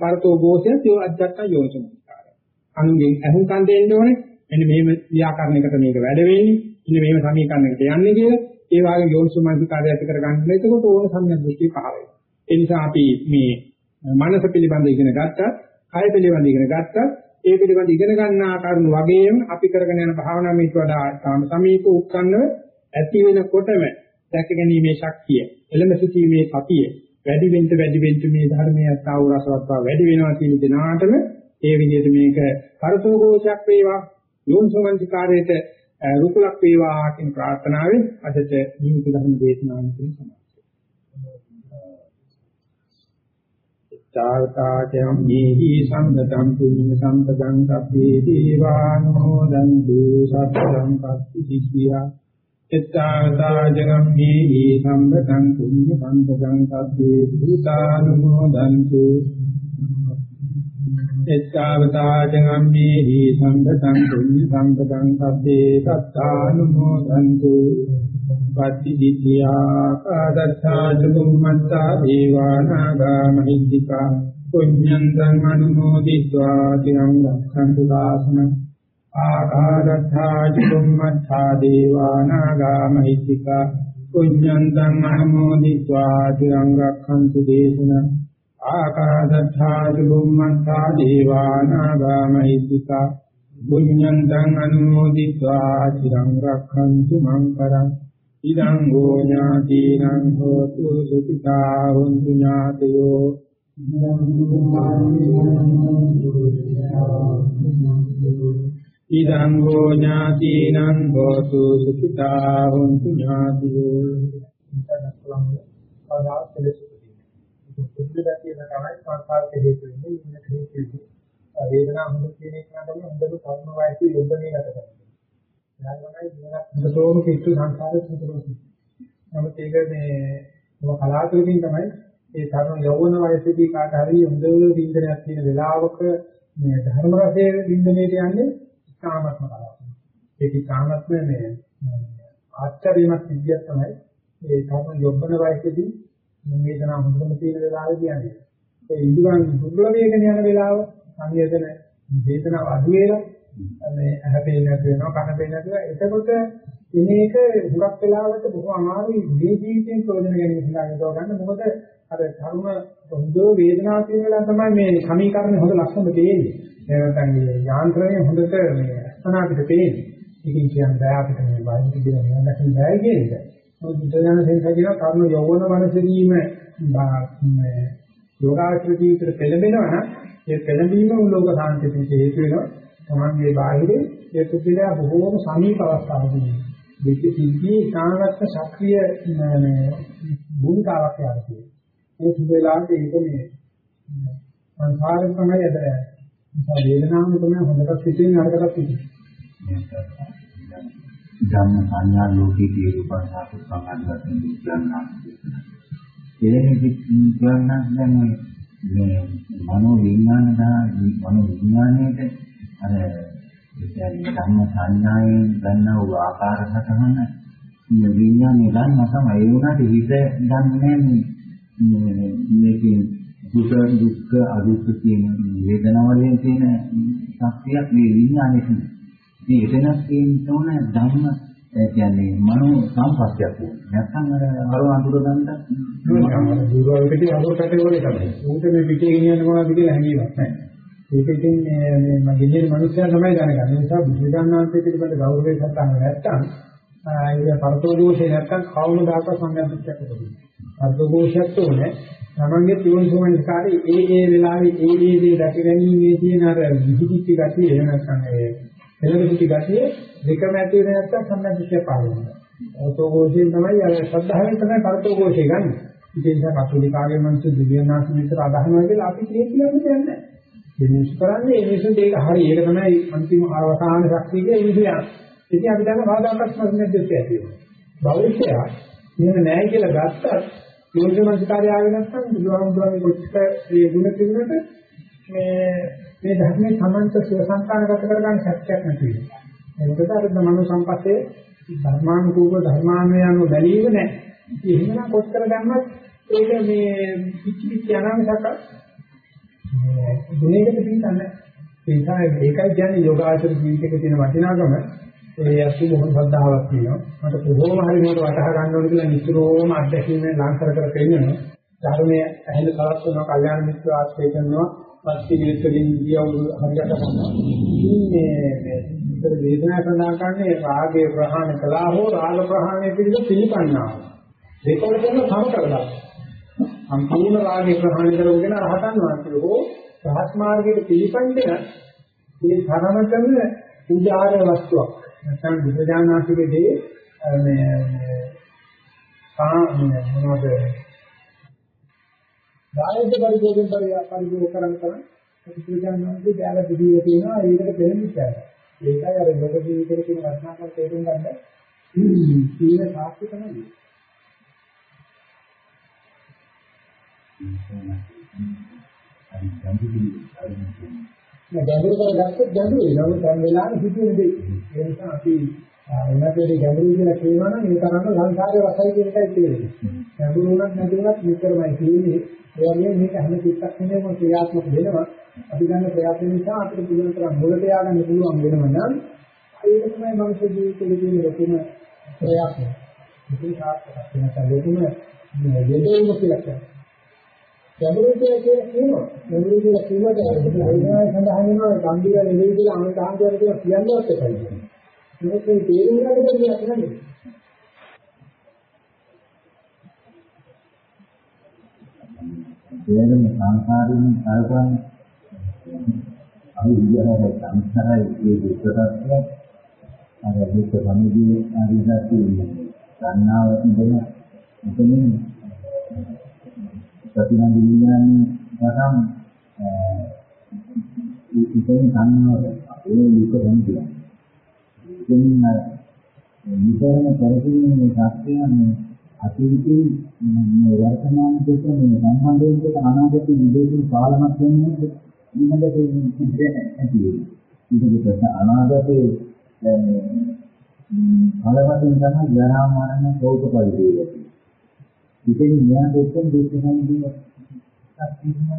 පරතෝ ഘോഷයත් යෝ අධ්‍යාත්ම යෝනිසෝමනසිකාරය අනුගෙන් අහුම්කම් දෙන්න ඕනේ. මෙන්න මෙහෙම ව්‍යාකරණයකට මේක වැඩ වෙන්නේ. ඉන්න මෙහෙම සමීකරණයකට යන්නේ කියලා ඒ වගේ යෝනිසෝමනසිකාරය ඇති කර ගන්න. එතකොට ඕන සම්‍යක් දෘෂ්ටි පහ වෙනවා. ඒ නිසා අපි මේ මනස පිළිබඳ ඉගෙන ගත්තා කය පිළිබඳ ඉගෙන ගත්තා. ඒ පිළිබඳ ඉගෙන ගන්නා කරුණු වගේම අපි කරගෙන යන භාවනා මේක වඩා තාම සමීප උත්කන්නව ඇති වෙනකොටම දැක ගැනීමේ ශක්තිය එළඹ සිටීමේ සතිය වැඩි වෙන්න වැඩි වෙන්න මේ ධර්මයේ අසාව රසවත්වා වැඩි වෙනවා කියන දිනාටම ඒ විදිහට මේක පරතෝഘോഷයක් වේවා යෝනිසෝමනසිකාරයට රුකුලක් වේවා කියන ප්‍රාර්ථනාවෙන් අදට නිමිති ධර්ම දේශනාව තුළින් සමාප්ත චාවතාචයම් මේහි සම්පතං පුඤ්ඤ සම්පතං සබ්බේ දීවානෝදන්තු සත්‍යං පත්ති සිද්ධියා. චත්තාවතාචයම් මේහි සම්පතං පුඤ්ඤ සම්පතං සබ්බේ භූතානුමෝදන්තු චත්තාවතාචයම් මේහි සම්පතං පුඤ්ඤ සම්පතං සබ්බේ සත්තානුමෝදන්තු සම්පatti දිට්ඨියා ආදත්තාච බුම්මත්තා දේවානාගා මහිද්దికා පුඤ්ඤං ධම්මනුමෝදිत्वा තිරං රක්ඛන්තු දාසන ආකාදත්තාච බුම්මත්තා දේවානාගා මහිද්దికා පුඤ්ඤං ධම්මනුමෝදිत्वा තිරං රක්ඛන්තු දේශන ආකාදත්තාච බුම්මත්තා දේවානාගා මහිද්దికා පුඤ්ඤන්තං අනුමෝදිत्वा චිරං රක්ඛන්තු මං කරං ඉදං ගෝ ඥාතිනං හෝතු සුඛිතා හොන්තු ඥාතයෝ ඉදං ගෝ ඥාතිනං හෝතු සුඛිතා හොන්තු ඥාතයෝ වේදනාව හොඳ කියන එක නම් හොඳට කර්ම වයසේ යොදන්නේ ගත කරනවා. ඥානමයි ජීවත් හොඳටම කිච්චු සංස්කාරෙත් හොඳටම නමුත් ඒක මේ මොන කලාතුරකින් තමයි ඒ තරුණ යෞවන වයසේදී කාට හරි හොඳ වින්දනයක් තියෙන වෙලාවක මේ ධර්ම රසයේ වින්දනයට යන්නේ ඉස්හාමත්ම කලාව. ඒක ඉස්හාමත්ම මේ ආශ්චර්යමත් විද්‍යාවක් තමයි ඒ තරුණ යෞවන වයසේදී වේදනාව හොඳම තියෙන වෙලාවේදී යන්නේ. ඒ ඉන්ද්‍රයන් දුර්වල වේගන යන වෙලාව සංවේදන වේදනාව අඩු වෙලා මේ ඇහැ පේන්නත් වෙනවා කන පේන්නත් වෙනවා එතකොට ඉනේක හුඟක් වෙලාවට බොහෝ අමාරුයි මේ ජීවිතයෙන් ප්‍රයෝජන ගැනීම සඳහා යොදව ගන්න. මොකද අර කර්ම හොඳ වේදනාවක් තියෙන වෙලාව තමයි මේ සමීකරණ හොඳ ලක්ෂණ දෙන්නේ එහෙනම් මේ යාන්ත්‍රණය හොඳට මේ අස්තනාපිට පේන්නේ. ඉතින් කියන්නේ බෑ අපිට මේ වයින් කියන නියම දැකින් බෑ කියන එක. මොකද බුදුදහම සංකල්පය කර්ම යෞවන මනසදීම මේ යෝගාචර ජීවිතේ පෙළඹෙනවා නම් ඒ පෙළඹීම ලෝක සාන්තියට හේතු වෙනවා. තමන්ගේ බාහිරේ ඒ පුද්ගලයා බොහෝම සමීප අවස්ථාවකදී දෙක සිද්ධියේ ඉතාමත් සක්‍රීය භූමිකාවක් යාළුවේ. ඒ සුබේලාන්ට ඒක මේ සංසාරේ තමයි අද නිසා වේදනාව තමයි හොඳට සිටින් නරකටත් සිටින්. ධම්ම සංඥා ලෝකේ දීරූපං සාතු සම්බන්ධයෙන් කියනවා. එලෙහි කියනවා දැන් මේ මනෝ විඥාන දා මනෝ විඥානයේදී අර කියන්නේ ධම්ම සංඥායෙන් ගන්නා වූ ආකාර සතහන මේ විඥානේ ගන්න තමයි ඒ උනාට හිත ගන්නෑ මේ මේකේ දුක දුක්ඛ අදුක්ඛ කියන වේදනාවලින් තියෙන ශක්තියක් මේ විඥානේ තියෙනවා. මේ එතනක් තියෙන ඕන ධම්ම කියන්නේ මනෝ සම්පස්යක් වුණා. නැත්නම් අර අර අඳුර ගන්නත් දුරවලදී අඳුර කටේ තමයි. උන්ට මේ පිටේ ගෙනියන්න මොනවද කියලා හැංගීමක් නැහැ. ඒක ඉතින් මේ මේ මගේ මිනිස්සයා තමයි දැනගන්නේ. ඒ නිසා බුදුදානන්තය පිළිබඳ ගෞරවය සත්‍යංග නැත්තම් ඒක පරතෝදෝෂේ නැත්තම් කවුරුදාකවත් සංඥාපිටයක් උපදින්නේ. පරතෝදෝෂයක් උනේ තමන්ගේ යෝනිසෝමනස්කාරී ඒ ඒ වෙලාවේ ඒ ඒ දේ දැක ගැනීමේ තියෙන අර විහිදිච්ච ගතිය එහෙම නැත්නම් ඒ එළවෙච්ච ගතිය දෙකම ඇති වෙන නැත්නම් සංඥාපිටයක් පාවෙනවා. පරතෝදෝෂයෙන් තමයි අර ශ්‍රද්ධාවෙන් තමයි පරතෝදෝෂේ ගන්න. ඉතින් ඒක කතෝලිකාගේ මනස දිව්‍යනාථ මිත්‍ර අදහනවා කියලා අපි කියන්නේ නැහැ. මේ මිනිස්සු කරන්නේ මේ මිනිස්සුන්ට ඒක හරි ඒක තමයි අන්තිම අවසාන ශක්තිය කියලා ඉන්නේ. ඉතින් අපි දන්න බාධාකස් මස්නේ දෙයක් ඇති වෙනවා. බෞද්ධය මෙහෙම නැහැ කියලා ගත්තත් යෝනිසමස්කාරය ආවේ නැත්නම් බුදුහාමුදුරන්ගේ කොච්චර මේ ගුණ තිබුණට මේ මේ ධර්මයේ සමන්ත සුවසංකාරගත කරගන්න ශක්තියක් නැති වෙනවා. ඒකද අර මනෝ සම්පස්සේ ධර්මානුකූල ධර්මාමය අනුව බැලීම නැහැ. එහෙනම් කොච්චර දැම්මත් ඒක මේ පිච්චි පිච්චි අනාමසක ගුණයකට පිටන්නේ. ඒ නිසා ඒකයි කියන්නේ යෝගාචර ජීවිතයක තියෙන වටිනාකම. ඒ අසු බොහොම ශ්‍රද්ධාවක් තියෙනවා. මට කොහොම හරි මේක වටහා ගන්න ඕන කියලා නිතරම අත්දැකීම් ලං කර කර පෙන්නනවා. ධර්මයේ ඇහෙන තරස් වෙනවා, කල්යාණ මිත්‍ර ආශ්‍රය කරනවා, පස්ති විස්තරින් කියවු හරියට කරනවා. මේ මේ වේදනා සඳහන් කරන්නේ රාගය ප්‍රහාණය කළා හෝ රාග ප්‍රහාණය පිළිබඳ පිළිපන්නා. දෙකවල කරන සම කරලා. සම්පූර්ණ රාගය ප්‍රහාණය කරගෙන රහතන් වහන්සේ හෝ රහත් මාර්ගයේ පිළිපන්දන මේ ධර්මතම උදාාර වස්තුවක්. නැත්නම් බුදුජානනාථගේ මේ සා මොනවද දායක පරිභෝගයෙන් පරිභෝග කරන් කරන් බුදුජානනාථගේ දාල පිළිවෙල තියෙනවා ඒකට දෙන්නේ ඒකයි අර ලෝක ජීවිතේ තියෙන වටිනාකම තේරුම් ගන්න සීල සාක්ෂි තමයි. ගැඹුරු කරගත්තොත් ගැඹුරු වෙනවා. දැන් වෙලාවේ හිතෙන දේ. ඒ නිසා අපි එන්නතේ ගැඹුරු කියලා කියනවා නම් ඒ තරම්ම සංසාරේ රසයි කියන එකයි තේරෙන්නේ. ගැඹුරු උනත් නැති උනත් මෙච්චරමයි තියෙන්නේ. ඒ වගේම මේක හැම චිත්තක්ෂණයකම ක්‍රියාත්මක වෙනවා. අපි ගන්න ප්‍රයත්න නිසා අපිට පුළුවන් තරම් මුලට ය아가න්න පුළුවන් වෙනවා නම් ඒක තමයි මනුෂ්‍ය ජීවිතයේ තියෙන ලොකුම ප්‍රයත්නය. ඒක සාර්ථකව වෙනකල් ලොකුම යෙදවීම කියලා කියනවා. ගැඹුරු කියලා කියනවා. ගැඹුරු කියලා කියනකොට වේදනාව සඳහන් වෙනවා ගම්බීර නෙවෙයි කියලා අනුත් ආන්දර කියලා කියන්නවත් එපා. මේක තේරුම් ගන්න දෙයක් නෙවෙයි. ඒකම සංසාරින් කල්පන අපි විද්‍යාවේ සංසාරයේ ඒ දුක්ඛත්වය අර දුක්ඛ සමුදය ආදිසත්‍ය ගන්නාව ඉඳන එතනින් ප්‍රතිනන්දි විඥානේ තරම් ඉතින් ගන්නවද ඒ දුක්ඛ සමුදය ඉතින් නිතරම කරකින්නේ මේ සත්‍යයන් අතීතයේ මේ වර්තමාන දෙක මේ සම්බන්ධයෙන් දෙක අනාගතයේ විදේශී පාලනක් වෙන්නේ ඊළඟට ඉන්නේ නැති වෙන්නේ. ඒකත් අනාගතයේ මේ කලවටින් තමයි ජරා මරණ ශෝක පරිදේ. ඉතින් මෙයා දෙකෙන් දෙකෙන් දින සත්‍යමයි